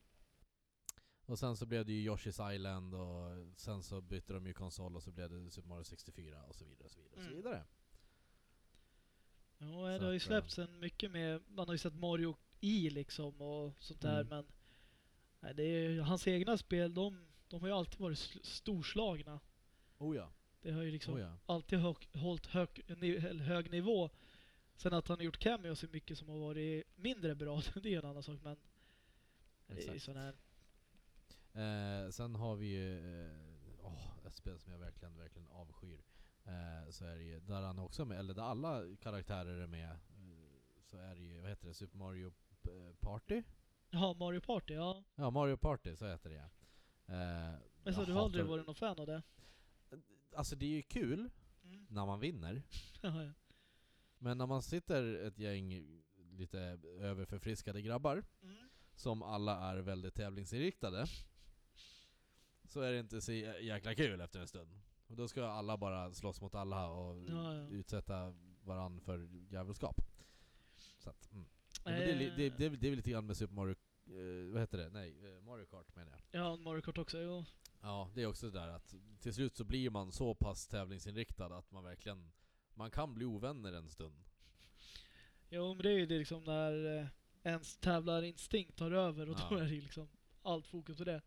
Och sen så blev det ju Yoshi's Island och sen så bytte de ju konsol och så blev det Super Mario 64 och så vidare och så vidare och så Mm. vidare. Ja, Så det har ju släppts en mycket med, man har ju sett Mario i liksom och sånt där Mm. men nej, det är, ju- hans egna spel, de, de har ju alltid varit sl- storslagna. Oh ja, Det har ju liksom oh ja. alltid hög, hållit hög, hög nivå. Sen att han har gjort cameos är mycket som har varit mindre bra, [LAUGHS] det är en annan sak men Exakt. sån här. Eh, sen har vi ju eh, åh, ett spel som jag verkligen, verkligen avskyr. Eh, så är det ju, där han också med, eller där alla karaktärer är med, eh, så är det ju, vad heter det, Super Mario eh, Party? Ja, Mario Party, ja. Ja, Mario Party, så heter det ja. Eh, Men så jag du har aldrig hatar- varit någon fan av det? Alltså det är ju kul Mm. när man vinner, [LAUGHS] Ja, ja. men när man sitter ett gäng lite överförfriskade grabbar, Mm. som alla är väldigt tävlingsinriktade, så är det inte så jä- jäkla kul efter en stund. Och då ska alla bara slåss mot alla och Ja, ja. utsätta varann för djävulskap. Så att, mm. Ja, men det, är det, det, det är väl lite grann med Super Mario, eh, vad heter det? Nej, eh, Mario Kart menar jag. Ja, Mario Kart också, jo. Ja, det är också det där att till slut så blir man så pass tävlingsinriktad att man verkligen, man kan bli ovänner en stund. Jo, men det är ju det liksom när eh, ens tävlarinstinkt tar över och då Ja. är det liksom allt fokus på det.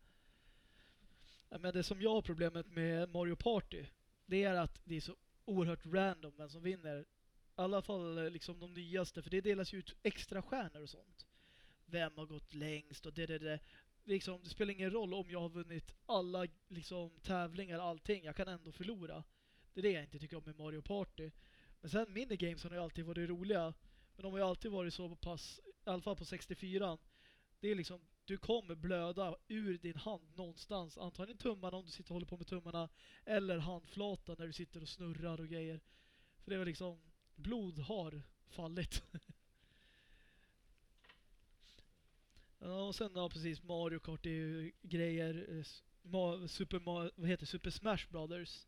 Men det som jag har problemet med Mario Party, det är att det är så oerhört random vem som vinner. I alla fall eh, liksom de nyaste, för det delas ju ut extra stjärnor och sånt. Vem har gått längst och det, det, det. Liksom, det spelar ingen roll om jag har vunnit alla liksom, tävlingar, allting. Jag kan ändå förlora. Det är det jag inte tycker om med Mario Party. Men sen minigames har ju alltid varit roliga. Men de har ju alltid varit så pass, i alla fall på 64. Det är liksom, du kommer blöda ur din hand någonstans. Antagligen tummarna om du sitter och håller på med tummarna. Eller handflatan när du sitter och snurrar och grejer. För det var liksom, blod har fallit. [LAUGHS] ja, och sen ja, precis Mario Kart är ju grejer. eh, Super, vad heter? Super Smash Brothers.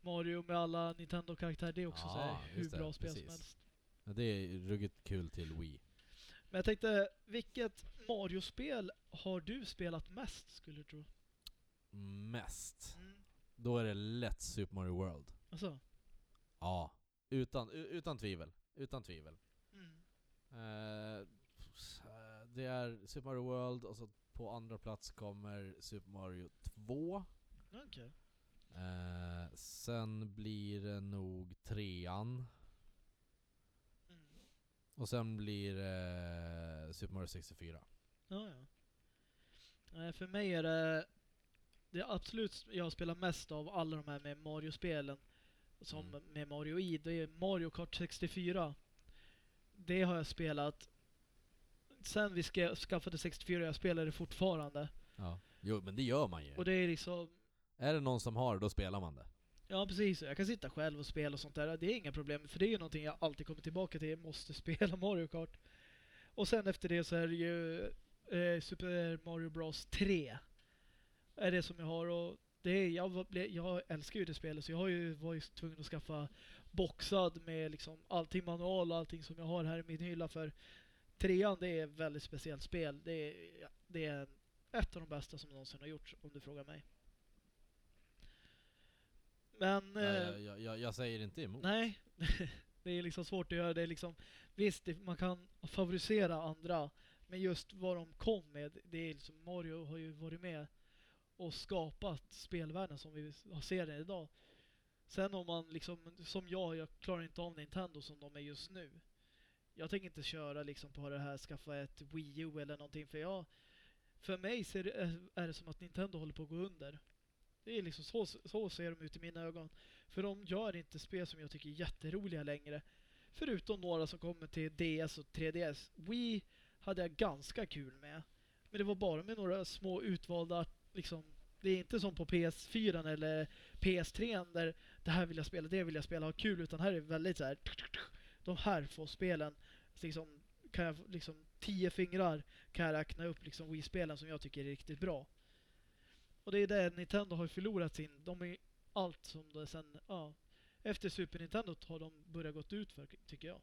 Mario med alla Nintendo-karaktärer. Det är också Ja, så här, hur det, bra spel som precis. helst. Ja, det är ruggigt kul till Wii. Men jag tänkte, vilket Mario-spel har du spelat mest skulle du tro? Mest. Mm. Då är det lätt Super Mario World. Alltså? Ja. Utan, utan tvivel. Utan tvivel. Mm. Eh, det är Super Mario World och så på andra plats kommer Super Mario 2. Okej. Eh, sen blir det nog trean. Mm. Och sen blir det Super Mario 64. Ja, ja. Nej, för mig är det det absolut jag spelar mest av alla de här med Mario-spelen som Mm. med Mario i, det är Mario Kart 64. Det har jag spelat sen vi ska, skaffade 64, jag spelar det fortfarande. Ja. Jo men det gör man ju. Och det är liksom, Är det någon som har då spelar man det. ja precis, jag kan sitta själv och spela och sånt där. Det är inga problem, för det är ju någonting jag alltid kommer tillbaka till. Jag måste [LAUGHS] spela Mario Kart. Och sen efter det så är det ju eh, Super Mario Bros 3. Är det som jag har och det är, jag, var- jag älskar ju det spelet så jag har ju varit tvungen att skaffa boxad med liksom allting manual och allting som jag har här i min hylla för trean det är ett väldigt speciellt spel. Det är, det är ett av de bästa som någonsin har gjorts om du frågar mig. Men... Ja, eh, jag, jag, jag, jag säger inte emot. Nej, [LAUGHS] det är liksom svårt att göra. Det liksom, visst, det, man kan favorisera andra, men just vad de kom med, det är liksom, Mario har ju varit med och skapat spelvärlden som vi ser den idag. Sen om man liksom, som jag, jag klarar inte av Nintendo som de är just nu. Jag tänker inte köra liksom på det här, skaffa ett Wii U eller någonting, för jag, för mig ser det, är det som att Nintendo håller på att gå under. Det är liksom så, så ser de ut i mina ögon. För de gör inte spel som jag tycker är jätteroliga längre. Förutom några som kommer till DS och 3DS. Wii hade jag ganska kul med. Men det var bara med några små utvalda, liksom. Det är inte som på PS4 eller PS3 där det här vill jag spela, det vill jag spela, ha kul. Utan här är väldigt så här. De här få spelen, liksom, kan jag liksom tio fingrar kan jag räkna upp liksom Wii-spelen som jag tycker är riktigt bra. Och det är det Nintendo har förlorat sin, de är allt som det sen, ja. Efter Super Nintendo har de börjat gått ut för, tycker jag.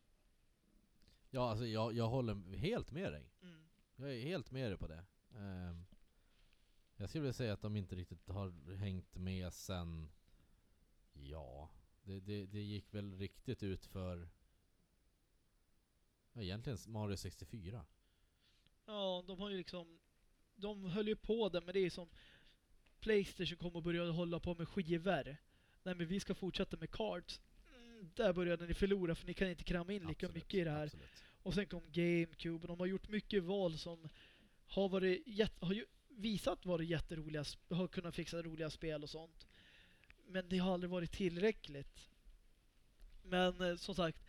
Ja alltså jag, jag håller helt med dig. Mm. Jag är helt med dig på det. Ehm, jag skulle vilja säga att de inte riktigt har hängt med sen... Ja, det, det, det gick väl riktigt ut för... Ja, egentligen Mario 64. Ja, de har ju liksom, de höll ju på det, men det är som Playstation kom och började hålla på med skivor. Nej men vi ska fortsätta med cards. Mm, där började ni förlora för ni kan inte kramma in lika Absolut, mycket i det här. absolut. Och sen kom GameCube och de har gjort mycket val som har varit jätte, har ju visat vara jätteroliga, har kunnat fixa roliga spel och sånt. Men det har aldrig varit tillräckligt. Men eh, som sagt,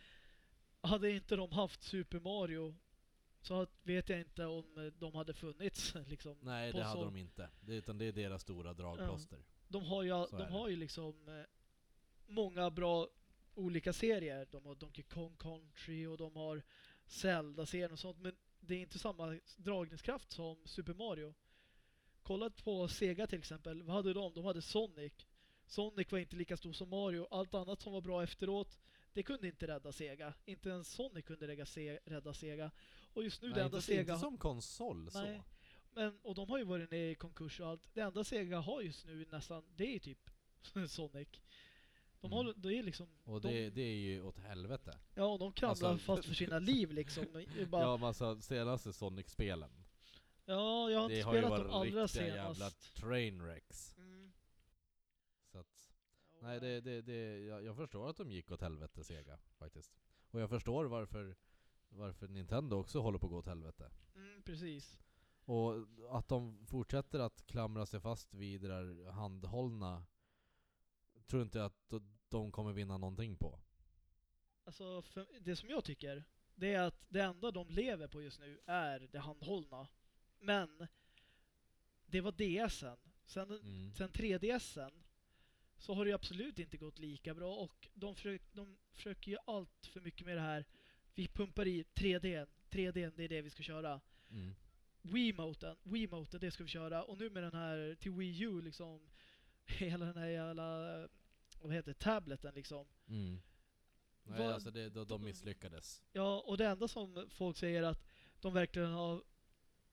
hade inte de haft Super Mario så vet jag inte om eh, de hade funnits. [LAUGHS] Liksom, Nej det hade så- de inte. Det, utan det är deras stora dragplåster. De har ju, Så de det. har ju liksom eh, många bra olika serier. De har Donkey Kong Country och de har Zelda-serien och sånt. Men det är inte samma dragningskraft som Super Mario. Kolla på Sega till exempel. Vad hade de? De hade Sonic. Sonic var inte lika stor som Mario. Allt annat som var bra efteråt, det kunde inte rädda Sega. Inte ens Sonic kunde rädda Se- rädda Sega. Och just nu det Nej, enda inte, Sega... inte som konsol Nej. så. Men, och de har ju varit nere i konkurs och allt. Det enda Sega har just nu nästan, det är typ [LAUGHS] Sonic. De Mm. har, det är liksom... Och de, det, det är ju åt helvete. ja, de kramlar alltså- fast för sina liv liksom. [LAUGHS] Det bara, ja, men alltså senaste Sonic-spelen. Jag har Det inte har ju spelat de varit allra riktiga jävla senast. trainwrecks. Mm. Så att, nej det, det, det, jag, jag förstår att de gick åt helvete Sega faktiskt. Och jag förstår varför, varför Nintendo också håller på att gå åt helvete. Mm, precis. Och att de fortsätter att klamra sig fast vid det där handhållna tror inte jag att de- kommer vinna någonting på. Alltså, för, det som jag tycker, det är att det enda de lever på just nu är det handhållna. Men det var DSen. Sen, Mm. sen 3DSen så har det absolut inte gått lika bra och de, försök, de försöker ju allt för mycket med det här. Vi pumpar i 3D. 3D, det är det vi ska köra. Mm. Wiimoten, Wiimoten, det ska vi köra. Och nu med den här till Wii U liksom, [LAUGHS] hela den här jävla, vad heter det, tableten liksom. Mm. Nej, Vad- alltså det, de, de misslyckades. Ja, och det enda som folk säger att de verkligen har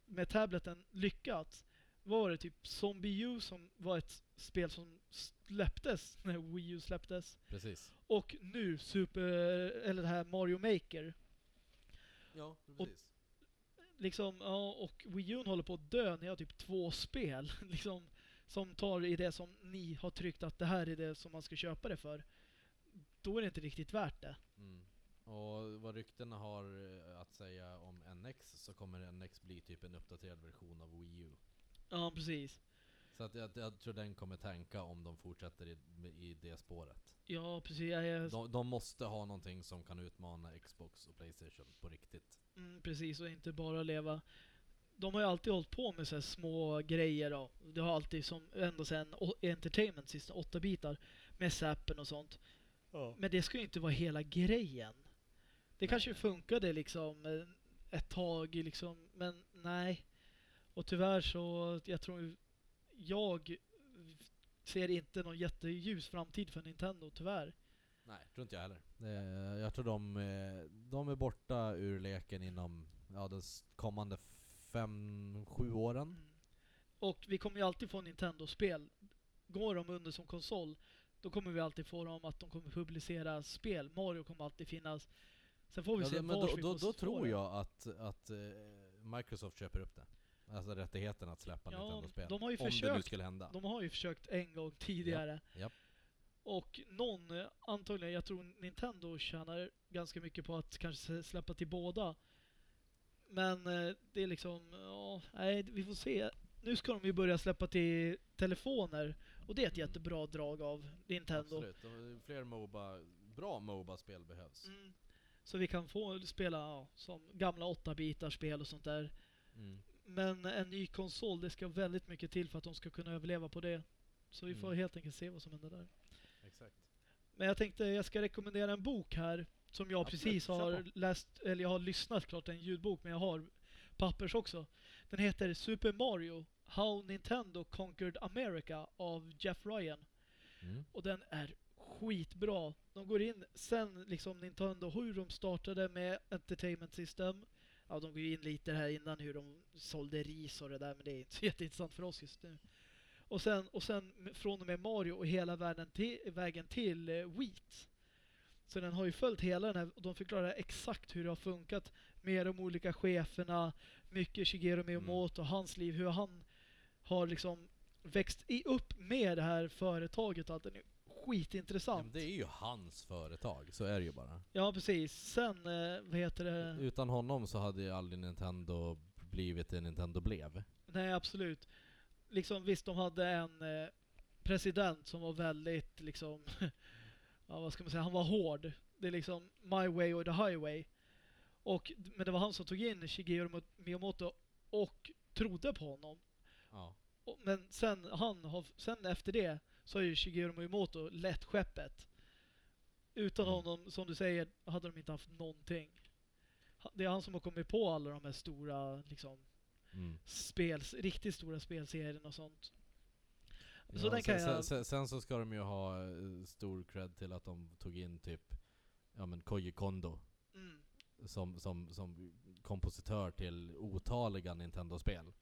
med tableten lyckats var det typ Zombie U som var ett spel som släpptes [LAUGHS] när Wii U släpptes. Precis. Och nu Super, eller det här Mario Maker. Ja, precis. Liksom, ja, och Wii U håller på att dö. Ni har typ två spel [LAUGHS] liksom, som tar i det som ni har tryckt att det här är det som man ska köpa det för. Då är det inte riktigt värt det. Och vad ryktena har eh, att säga om NX så kommer NX bli typ en uppdaterad version av Wii U. Ja, precis. Så att jag, jag tror den kommer tänka om de fortsätter i, i det spåret. Ja, precis. Jag är, De, de måste ha någonting som kan utmana Xbox och Playstation på riktigt. mm, precis, och inte bara leva. De har ju alltid hållit på med så här små grejer då. Det har alltid som, ända sedan Entertainment, sista åtta bitar med Zappen och sånt. Men det ska ju inte vara hela grejen. Det kanske funkade liksom eh, ett tag liksom, men nej. Och tyvärr så, jag tror, jag ser inte någon jätteljus framtid för Nintendo, tyvärr. Nej, tror inte jag heller. Det, jag tror de, eh, de är borta ur leken inom ja, de kommande fem, sju åren. Mm. Och vi kommer ju alltid få Nintendo-spel. Går de under som konsol, då kommer vi alltid få dem att de kommer publicera spel. Mario kommer alltid finnas. Sen får vi Ja, se men då, då, då tror jag att, att eh, Microsoft köper upp det. Alltså rättigheten att släppa Ja, Nintendo-spel. de har ju om det nu försökt. skulle hända. De har ju försökt en gång tidigare. japp. Och någon, eh, antagligen, jag tror Nintendo tjänar ganska mycket på att kanske släppa till båda. Men eh, det är liksom, ja, nej, vi får se. Nu ska de ju börja släppa till telefoner. Och det är ett Mm. jättebra drag av Nintendo. Absolut. Fler Moba, bra Moba-spel behövs. Mm. Så vi kan få spela ja, som gamla 8-bitars spel och sånt där. Mm. Men en ny konsol, det ska väldigt mycket till för att de ska kunna överleva på det. Så vi får Mm. helt enkelt se vad som händer där. Exakt. Men jag tänkte jag ska rekommendera en bok här som jag Absolut, precis har läst, eller jag har lyssnat klart, en ljudbok, men jag har pappers också. Den heter Super Mario How Nintendo Conquered America av Jeff Ryan. Mm. Och den är skitbra. De går in sen liksom Nintendo, hur de startade med Entertainment System. Ja, de går in lite här innan hur de sålde ris och det där, men det är inte så [LAUGHS] jätteintressant för oss just nu. Och sen, och sen från och med Mario och hela världen till, vägen till eh, Wheat. Så den har ju följt hela den här, och de förklarar exakt hur det har funkat med de olika cheferna, mycket Shigeru Miyamoto, hans liv, hur han har liksom växt upp med det här företaget och allt. Skitintressant. men det är ju hans företag, så är det ju bara. Ja, precis. Sen, eh, vad heter det? Utan honom så hade ju aldrig Nintendo blivit det Nintendo blev. Nej, absolut. Liksom, visst, de hade en eh, president som var väldigt, liksom, [LAUGHS] ja, vad ska man säga, han var hård. Det är liksom my way or the highway. Och, men det var han som tog in Shigeru Miyamoto och trodde på honom. Ja. Och, men sen, han sen efter det så har ju Shigeru Miyamoto lett skeppet. Utan Mm. honom, som du säger, hade de inte haft någonting. Det är han som har kommit på alla de här stora, liksom, Mm. spels, riktigt stora spelserierna och sånt. Så Ja, den kan sen, jag... sen, sen så ska de ju ha eh, stor cred till att de tog in typ ja men Koji Kondo Mm. som, som, som kompositör till otaliga Nintendo-spel.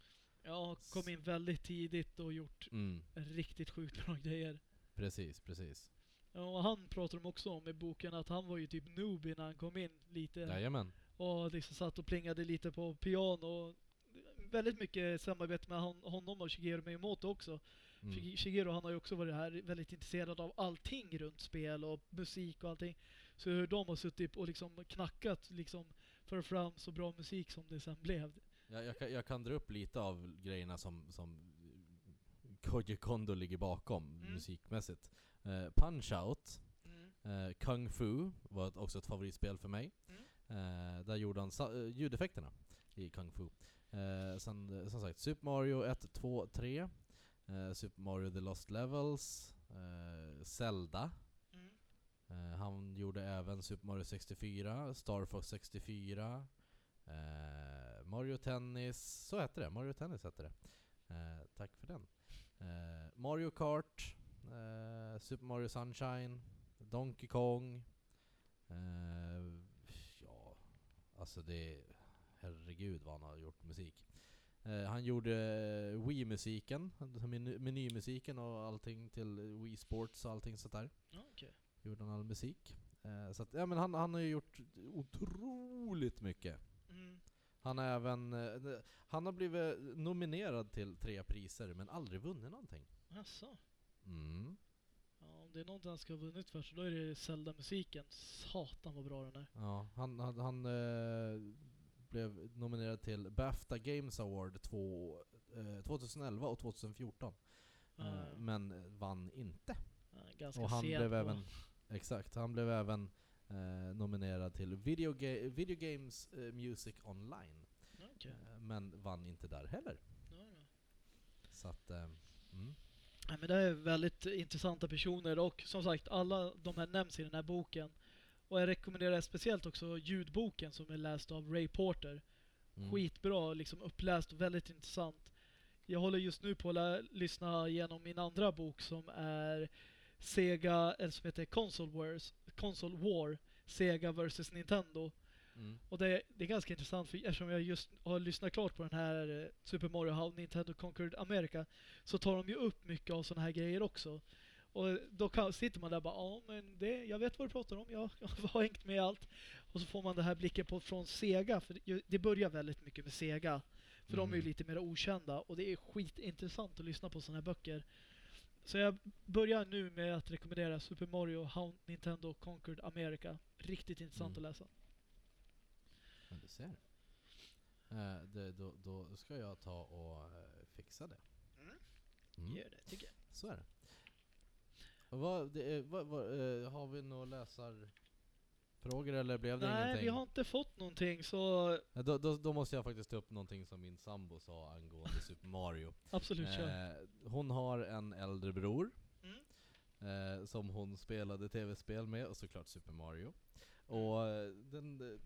Ja, kom in väldigt tidigt och gjort Mm. riktigt sjukt bra grejer. Precis, precis. Och han pratar de också om i boken att han var ju typ noob innan han kom in lite. Jajamän. Och liksom satt och plingade lite på piano. Väldigt mycket samarbete med hon, honom och Shigeru Miyamoto också. Mm. Shige- Shigeru han har ju också varit här väldigt intresserad av allting runt spel och musik och allting. Så hur de har suttit och liksom knackat liksom för fram så bra musik som det sen blev. Jag, jag, kan, jag kan dra upp lite av grejerna som, som Koji Kondo ligger bakom Mm. musikmässigt. Eh, Punch Out, Mm. eh, Kung Fu var ett, också ett favoritspel för mig. Mm. Eh, där gjorde han ljudeffekterna i Kung Fu. Sen som sagt, Super Mario 1, 2, 3. Eh, Super Mario The Lost Levels. Zelda. Mm. Han gjorde även Super Mario 64, Star Fox 64, eh, Mario Tennis, så hette det, Mario Tennis hette det. Eh, tack för den. Eh, Mario Kart, eh, Super Mario Sunshine, Donkey Kong. Eh, ja, alltså det... Herregud vad han har gjort musik. Eh, han gjorde Wii-musiken, meny- menymusiken och allting till Wii Sports och allting sånt där okej. gjorde han all musik. Eh, så att, ja men han, han har ju gjort otroligt mycket. Mm. Han har även, eh, han har blivit nominerad till tre priser men aldrig vunnit någonting. Jaså? Mm. Ja, om det är någonting han ska ha vunnit för så då är det Zelda-musiken. Satan vad bra den är. Ja, han, han, han eh, blev nominerad till Bafta Games Award två, eh, 2011 och 2014. Eh, Ja. men vann inte. Ja, ganska Och han sent blev även, exakt, han blev även eh, nominerad till Video, Ga- Video Games eh, Music Online. Ja, okej. Eh, men vann inte där heller. Ja, ja. Så att, eh, mm. Nej, men det är väldigt intressanta personer och som sagt alla de här nämns i den här boken. Och jag rekommenderar speciellt också ljudboken som är läst av Ray Porter. Mm. Skitbra, liksom uppläst och väldigt intressant. Jag håller just nu på att lyssna igenom min andra bok som är Sega, eller som heter Console Wars, Console War, Sega vs Nintendo. Mm. Och det, det är ganska intressant för eftersom jag just har lyssnat klart på den här eh, Super Mario How Nintendo Conquered America så tar de ju upp mycket av sådana här grejer också. Och då kan, sitter man där och bara ja men det, jag vet vad du pratar om, jag, [LAUGHS] jag har hängt med allt. Och så får man den här blicken på från Sega, för det, det börjar väldigt mycket med Sega. För de är ju Mm. lite mer okända och det är skitintressant att lyssna på sådana här böcker. Så jag börjar nu med att rekommendera Super Mario How Nintendo Conquered America. Riktigt intressant Mm. att läsa. Men du ser. Eh, det, då, då ska jag ta och eh, fixa det. Mm. Mm. Gör det, tycker jag. Så är det. Vad, det är, vad, vad, eh, har vi några läsarfrågor eller blev det Nej, ingenting? vi har inte fått någonting så Då, då, då måste jag faktiskt ta upp någonting som min sambo sa angående Super Mario. [LAUGHS] absolut kör. Eh, hon har en äldre bror Mm. eh, som hon spelade tv-spel med, och såklart Super Mario. Och eh, den, eh,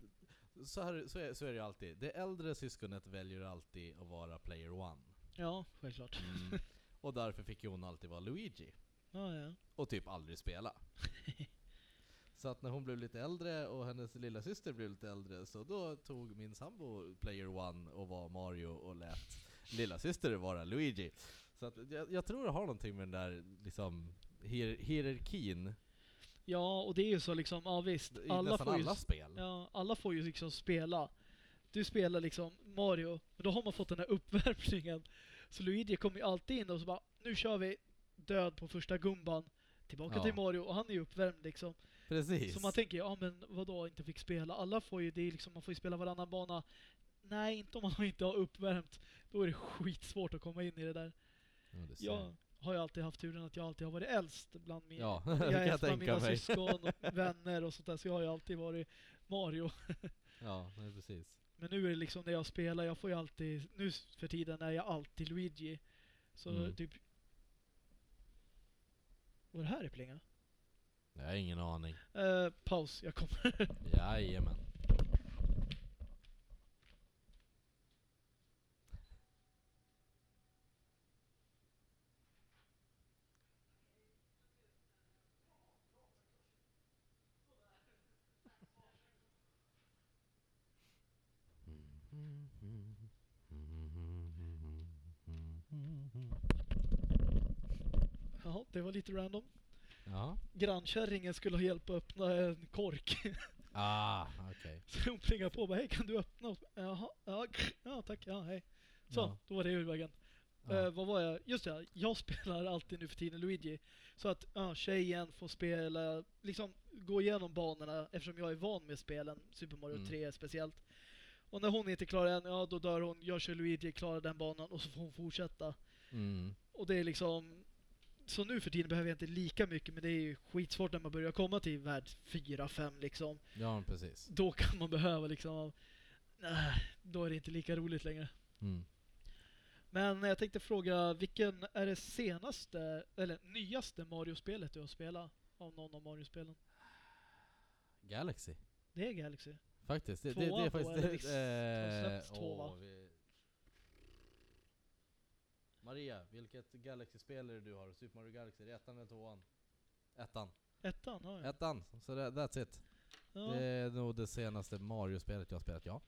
så, här, så, är, så är det ju alltid. Det äldre syskonet väljer alltid att vara player one. Ja, självklart. Mm. och därför fick ju hon alltid vara Luigi. Ja, ja. Och typ aldrig spela. [LAUGHS] Så att när hon blev lite äldre och hennes lilla syster blev lite äldre så då tog min sambo Player One och var Mario och lät lilla syster vara Luigi. Så att jag, jag tror det har någonting med den där liksom hier, hierarkin ja, och det är ju så liksom, ja visst. i Alla nästan får, ju, alla spel. ja, alla får ju liksom spela. Du spelar liksom Mario, men då har man fått den här uppvärmningen. Så Luigi kommer ju alltid in och så bara, nu kör vi död på första gumban. Tillbaka Ja. till Mario och han är ju uppvärmd liksom. Precis. Så man tänker, ja men vadå inte fick spela? Alla får ju, det är liksom, man får ju spela varannan bana. Nej, inte om man [LAUGHS] inte har uppvärmt. Då är det skitsvårt att komma in i det där. ja, ser. Jag har ju alltid haft turen att jag alltid har varit äldst bland mina, ja, [LAUGHS] jag det är äldst bland mina mig. syskon och [LAUGHS] vänner och sånt där. Så jag har ju alltid varit Mario. Ja, nej, precis. Men nu är det liksom när jag spelar, jag får ju alltid, nu för tiden är jag alltid Luigi. Så Mm. typ... Vad är det här i plinga? Jag har ingen aning. Eh, paus, jag kommer. [LAUGHS] Jajamän. Ja, det var lite random. Ja. Grannkärringen skulle ha hjälp att öppna en kork. [LAUGHS] Ah, okej. Så hon plingade på och bara, hej kan du öppna? Jaha, ja, ja tack, ja hej. Så, Ja. då var det ur vägen. Ja. Eh, vad var jag? Just det, jag spelar alltid nu för tiden Luigi. Så att ja, tjejen får spela, liksom gå igenom banorna eftersom jag är van med spelen, Super Mario Mm. 3 speciellt. Och när hon inte klarar en, ja då dör hon, jag kör Luigi, klarar den banan och så får hon fortsätta. Mm. Och det är liksom, så nu för tiden behöver jag inte lika mycket men det är ju skitsvårt när man börjar komma till värld 4-5 liksom. Ja, precis. Då kan man behöva liksom, nej, då är det inte lika roligt längre. Mm. Men jag tänkte fråga, vilken är det senaste, eller nyaste Mario-spelet du har spelat? Av någon av Mario-spelen? Galaxy. Det är Galaxy. Faktiskt. Det, det, det Tvåan är faktiskt... eller det- visst? eh, två, va? vi... Maria, vilket Galaxy-spel är det du har? Super Mario Galaxy? Är det ettan eller tvåan? Ettan. Ettan, ja. ja. Ettan. Så det, that's it. ja. Det är nog det senaste Mario-spelet jag har spelat, ja.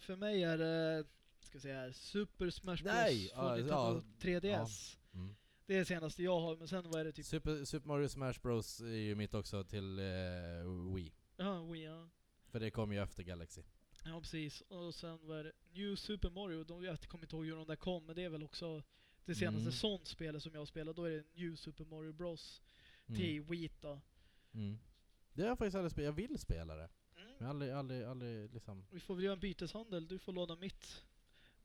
För mig är det, ska se här, Super Smash Bros. Nej, från ja, Nintendo ja, 3DS. Mm. Det är det senaste jag har, men sen vad är det typ, Super, Super Mario Smash Bros är ju mitt också till eh, Wii. ja, Wii, ja. För det kom ju efter Galaxy. Ja, precis. Och sen vad är det, New Super Mario, de, jag kommer inte ihåg hur de där kom, men det är väl också det senaste Mm. sånt spelet som jag har spelat. Då är det New Super Mario Bros. Mm. till då. Mm. Det har jag faktiskt aldrig spelat, jag vill spela det. Mm. Men aldrig, aldrig, aldrig liksom... Vi får väl göra en byteshandel. Du får låna mitt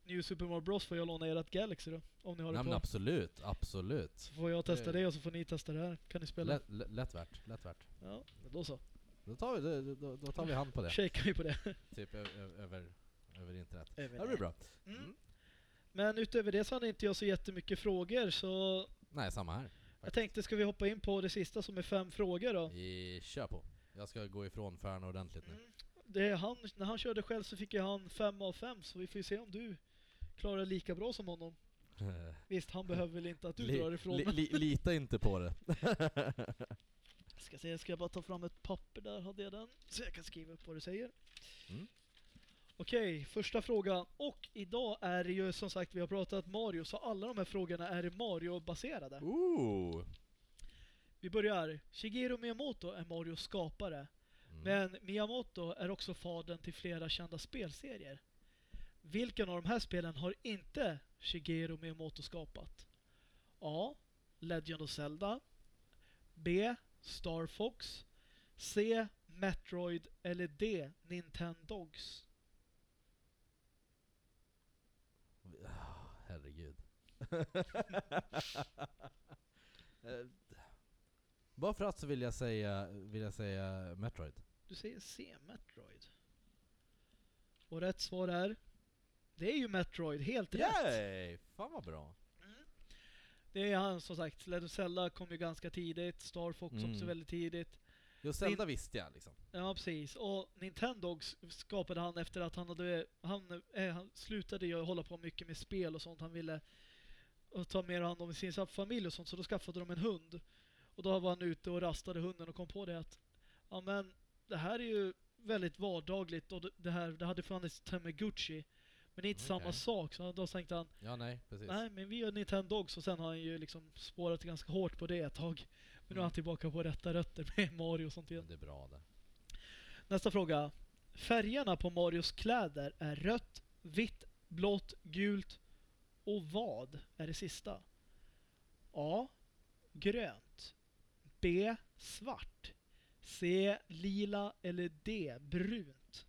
New Super Mario Bros. får jag låna ert Galaxy då. Om ni har det Nej på. men absolut, absolut. Så får jag testa Det- det och så får ni testa det här. Kan ni spela? Lätt, lätt, värt, lätt värt. Ja, då så. Då tar vi, då, då tar vi hand på det. Shakar vi på det. typ över, över internet. Över Det blir bra. Mm. Mm. Men utöver det så hade inte jag så jättemycket frågor så Nej, samma här. jag tänkte ska vi hoppa in på det sista som är fem frågor då. I, kör på. Jag ska gå ifrån Färna ordentligt nu. Mm. Det han, när han körde själv så fick ju han fem av fem så vi får ju se om du klarar lika bra som honom. [LAUGHS] Visst, han behöver väl inte att du Li- drar ifrån. li, li, lita inte på det. [LAUGHS] Ska se, ska jag bara ta fram ett papper där, hade jag den. Så jag kan skriva upp vad du säger. Mm. Okej, första frågan. Och idag är det ju som sagt, vi har pratat Mario, så alla de här frågorna är Mario-baserade. Ooh. Vi börjar. Shigeru Miyamoto är Marios skapare. Mm. Men Miyamoto är också fadern till flera kända spelserier. Vilken av de här spelen har inte Shigeru Miyamoto skapat? A. Legend of Zelda B. Star Fox C. Metroid eller D. Nintendogs? Ah, Herregud. [LAUGHS] Bara för att så vill jag säga, vill jag säga Metroid. Du säger C. Metroid. Och rätt svar är det är ju Metroid, helt rätt. Yay! Fan vad bra. Det är han som sagt, Zelda kom ju ganska tidigt, Star Fox Mm. också väldigt tidigt. Jo, Zelda visste jag liksom. Ja, precis. Och Nintendo skapade han efter att han hade... Han, eh, han slutade ju hålla på mycket med spel och sånt. Han ville eh, ta mer hand om sin familj och sånt, så då skaffade de en hund. Och då var han ute och rastade hunden och kom på det att ja men det här är ju väldigt vardagligt och det- det här det hade funnits Tamagotchi men det är inte samma Okej. sak. Så då tänkte han Ja, nej, precis. nej men vi gör Nintendogs och sen har han ju liksom spårat ganska hårt på det ett tag. Men nu är han Mm. tillbaka på rätta rötter [LAUGHS] med Mario och sånt igen. Men det är bra det. Nästa fråga. Färgerna på Marios kläder är rött, vitt, blått, gult och vad är det sista? A. Grönt. B. Svart. C. Lila eller D. Brunt.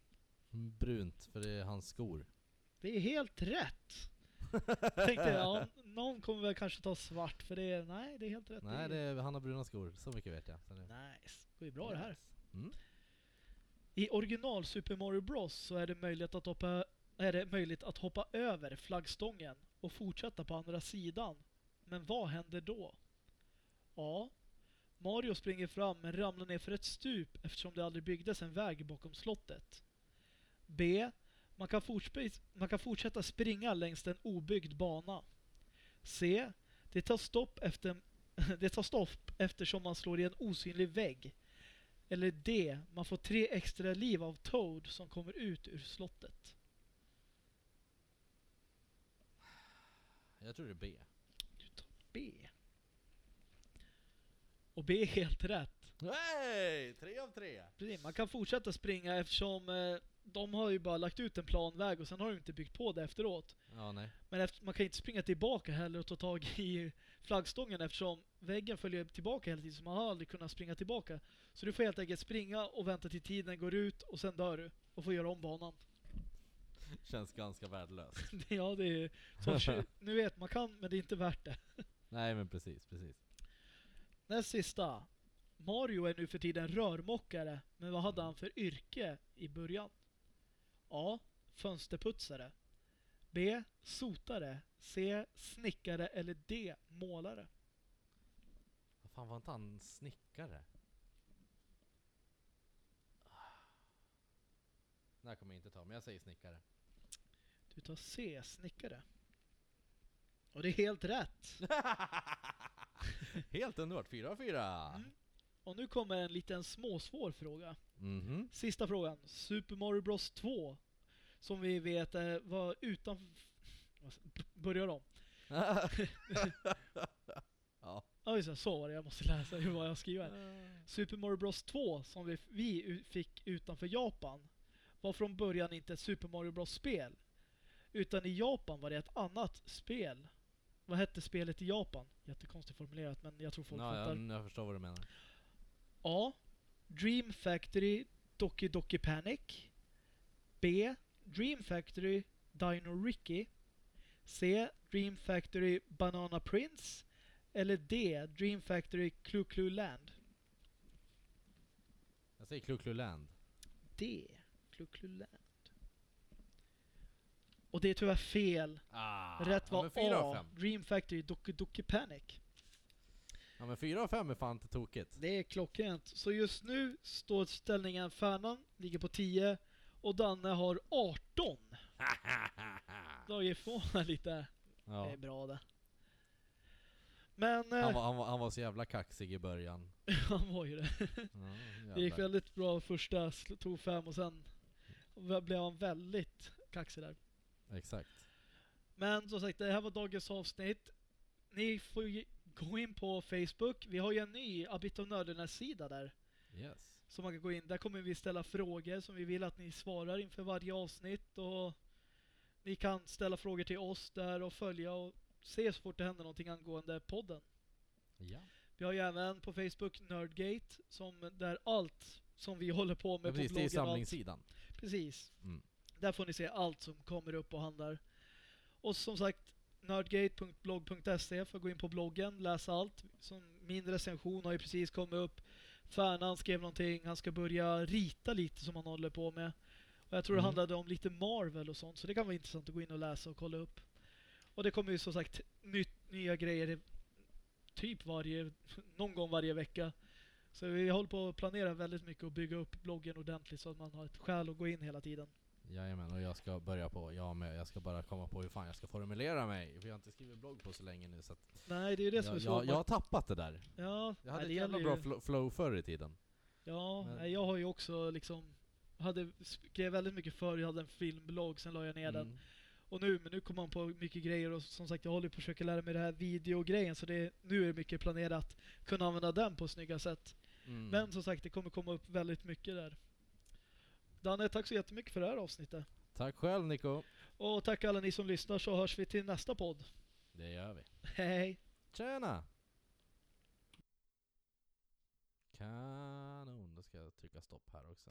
Mm, Brunt, för det är hans skor. Det är helt rätt. Tänkte ja, någon kommer väl kanske ta svart för det är, nej det är helt rätt. Nej, det är, han har bruna skor. Så mycket vet jag. Så det, Nice. Det går ju bra det här. Mm. I original Super Mario Bros så är det möjligt att hoppa, är det möjligt att hoppa över flaggstången och fortsätta på andra sidan. Men vad händer då? A. Mario springer fram men ramlar ner för ett stup eftersom det aldrig byggdes en väg bakom slottet. B. Man kan, man kan fortsätta springa längs en obyggd bana. C. Det tar stopp efter [LAUGHS] det tar stopp eftersom man slår i en osynlig vägg. Eller D. Man får tre extra liv av Toad som kommer ut ur slottet. Jag tror det är B. Du tar B. Och B är helt rätt. Nej! Tre av tre! Precis, man kan fortsätta springa eftersom eh, de har ju bara lagt ut en planväg och sen har de inte byggt på det efteråt. Ja, nej. Men efter, man kan inte springa tillbaka heller och ta tag i flaggstången eftersom väggen följer tillbaka hela tiden så man har aldrig kunnat springa tillbaka. Så du får helt enkelt springa och vänta till tiden går ut och sen dör du och får göra om banan. [LAUGHS] Känns ganska värdelöst. [LAUGHS] ja, det är så [LAUGHS] Nu vet man kan, men det är inte värt det. nej, men precis, precis. Näst sista. Mario är nu för tiden rörmokare, men vad hade han för yrke i början? A. Fönsterputsare. B. Sotare. C. Snickare. Eller D. Målare. Vad fan var inte han snickare? Det här kommer jag inte ta, men jag säger snickare. Du tar C. Snickare. Och det är helt rätt. [LAUGHS] [LAUGHS] Helt underbart, fyra av fyra! Mm. Och nu kommer en liten småsvår fråga. Mhm. Sista frågan. Super Mario Bros 2. Som vi vet eh, var utan... Börjar om. [LAUGHS] ja. Ja just det, så var det. Jag måste läsa hur vad jag skriver. Super Mario Bros 2 som vi, vi fick utanför Japan var från början inte ett Super Mario Bros spel. Utan i Japan var det ett annat spel. Vad hette spelet i Japan? Jättekonstigt formulerat men jag tror folk Ja, fattar. jag, jag förstår vad du menar. A. Dream Factory Doki Doki Panic. B. Dream Factory Dino Ricky. C. Dream Factory Banana Prince. Eller D. Dream Factory Clu Clu Land. Jag säger Klu Klu Land. D. Clu Clu Land. Och det är tyvärr fel. Ah, Rätt var A. Dream Factory Doki Doki Panic. Ja men fyra av fem är fan inte tokigt. Det är klockrent. Så just nu står ställningen Färnan ligger på 10 och Danne har 18. [LAUGHS] Dragit ifrån lite. Det ja. är bra det. Men eh, han, var, han, var, han var så jävla kaxig i början. [LAUGHS] han var ju det. Ja, Det gick väldigt bra första, tog fem och sen blev han väldigt kaxig där. Exakt. Men som sagt, det här var dagens avsnitt. Ni får gå in på Facebook. Vi har ju en ny Abit of Nörderna-sida där. Yes. Så man kan gå in. Där kommer vi ställa frågor som vi vill att ni svarar inför varje avsnitt. Och ni kan ställa frågor till oss där och följa och se så fort det händer någonting angående podden. Ja. Vi har ju även på Facebook Nerdgate som där allt som vi håller på med ja precis, på det är bloggen. och allt- samlingssidan. Precis. Mm. Där får ni se allt som kommer upp och handlar. Och som sagt, nerdgate.blogg.se för att gå in på bloggen, läsa allt. Som min recension har ju precis kommit upp. Färnan skrev någonting, han ska börja rita lite som han håller på med. Och jag tror det Mm. handlade om lite Marvel och sånt, så det kan vara intressant att gå in och läsa och kolla upp. Och det kommer ju som sagt nytt, nya grejer typ varje, någon gång varje vecka. Så vi håller på att planera väldigt mycket och bygga upp bloggen ordentligt så att man har ett skäl att gå in hela tiden. Jajamän, och jag ska börja på, jag med, jag ska bara komma på hur fan jag ska formulera mig. För jag har inte skrivit blogg på så länge nu så att Nej, det är ju det som är jag, jag, jag har tappat det där. ja, Jag hade nej, ett jävla bra ju- flo- flow förr i tiden. Ja, men- nej, jag har ju också liksom hade skrev väldigt mycket förr, jag hade en filmblogg, sen la jag ner den. Mm. Och nu, men nu kommer man på mycket grejer och som sagt jag håller på att försöka lära mig det här videogrejen så det, nu är det mycket planerat att kunna använda den på snygga sätt. Mm. Men som sagt, det kommer komma upp väldigt mycket där. Danne, tack så jättemycket för det här avsnittet. Tack själv Nico. Och tack alla ni som lyssnar så hörs vi till nästa podd. Det gör vi. Hej! Tjena! Kanon, då ska jag trycka stopp här också.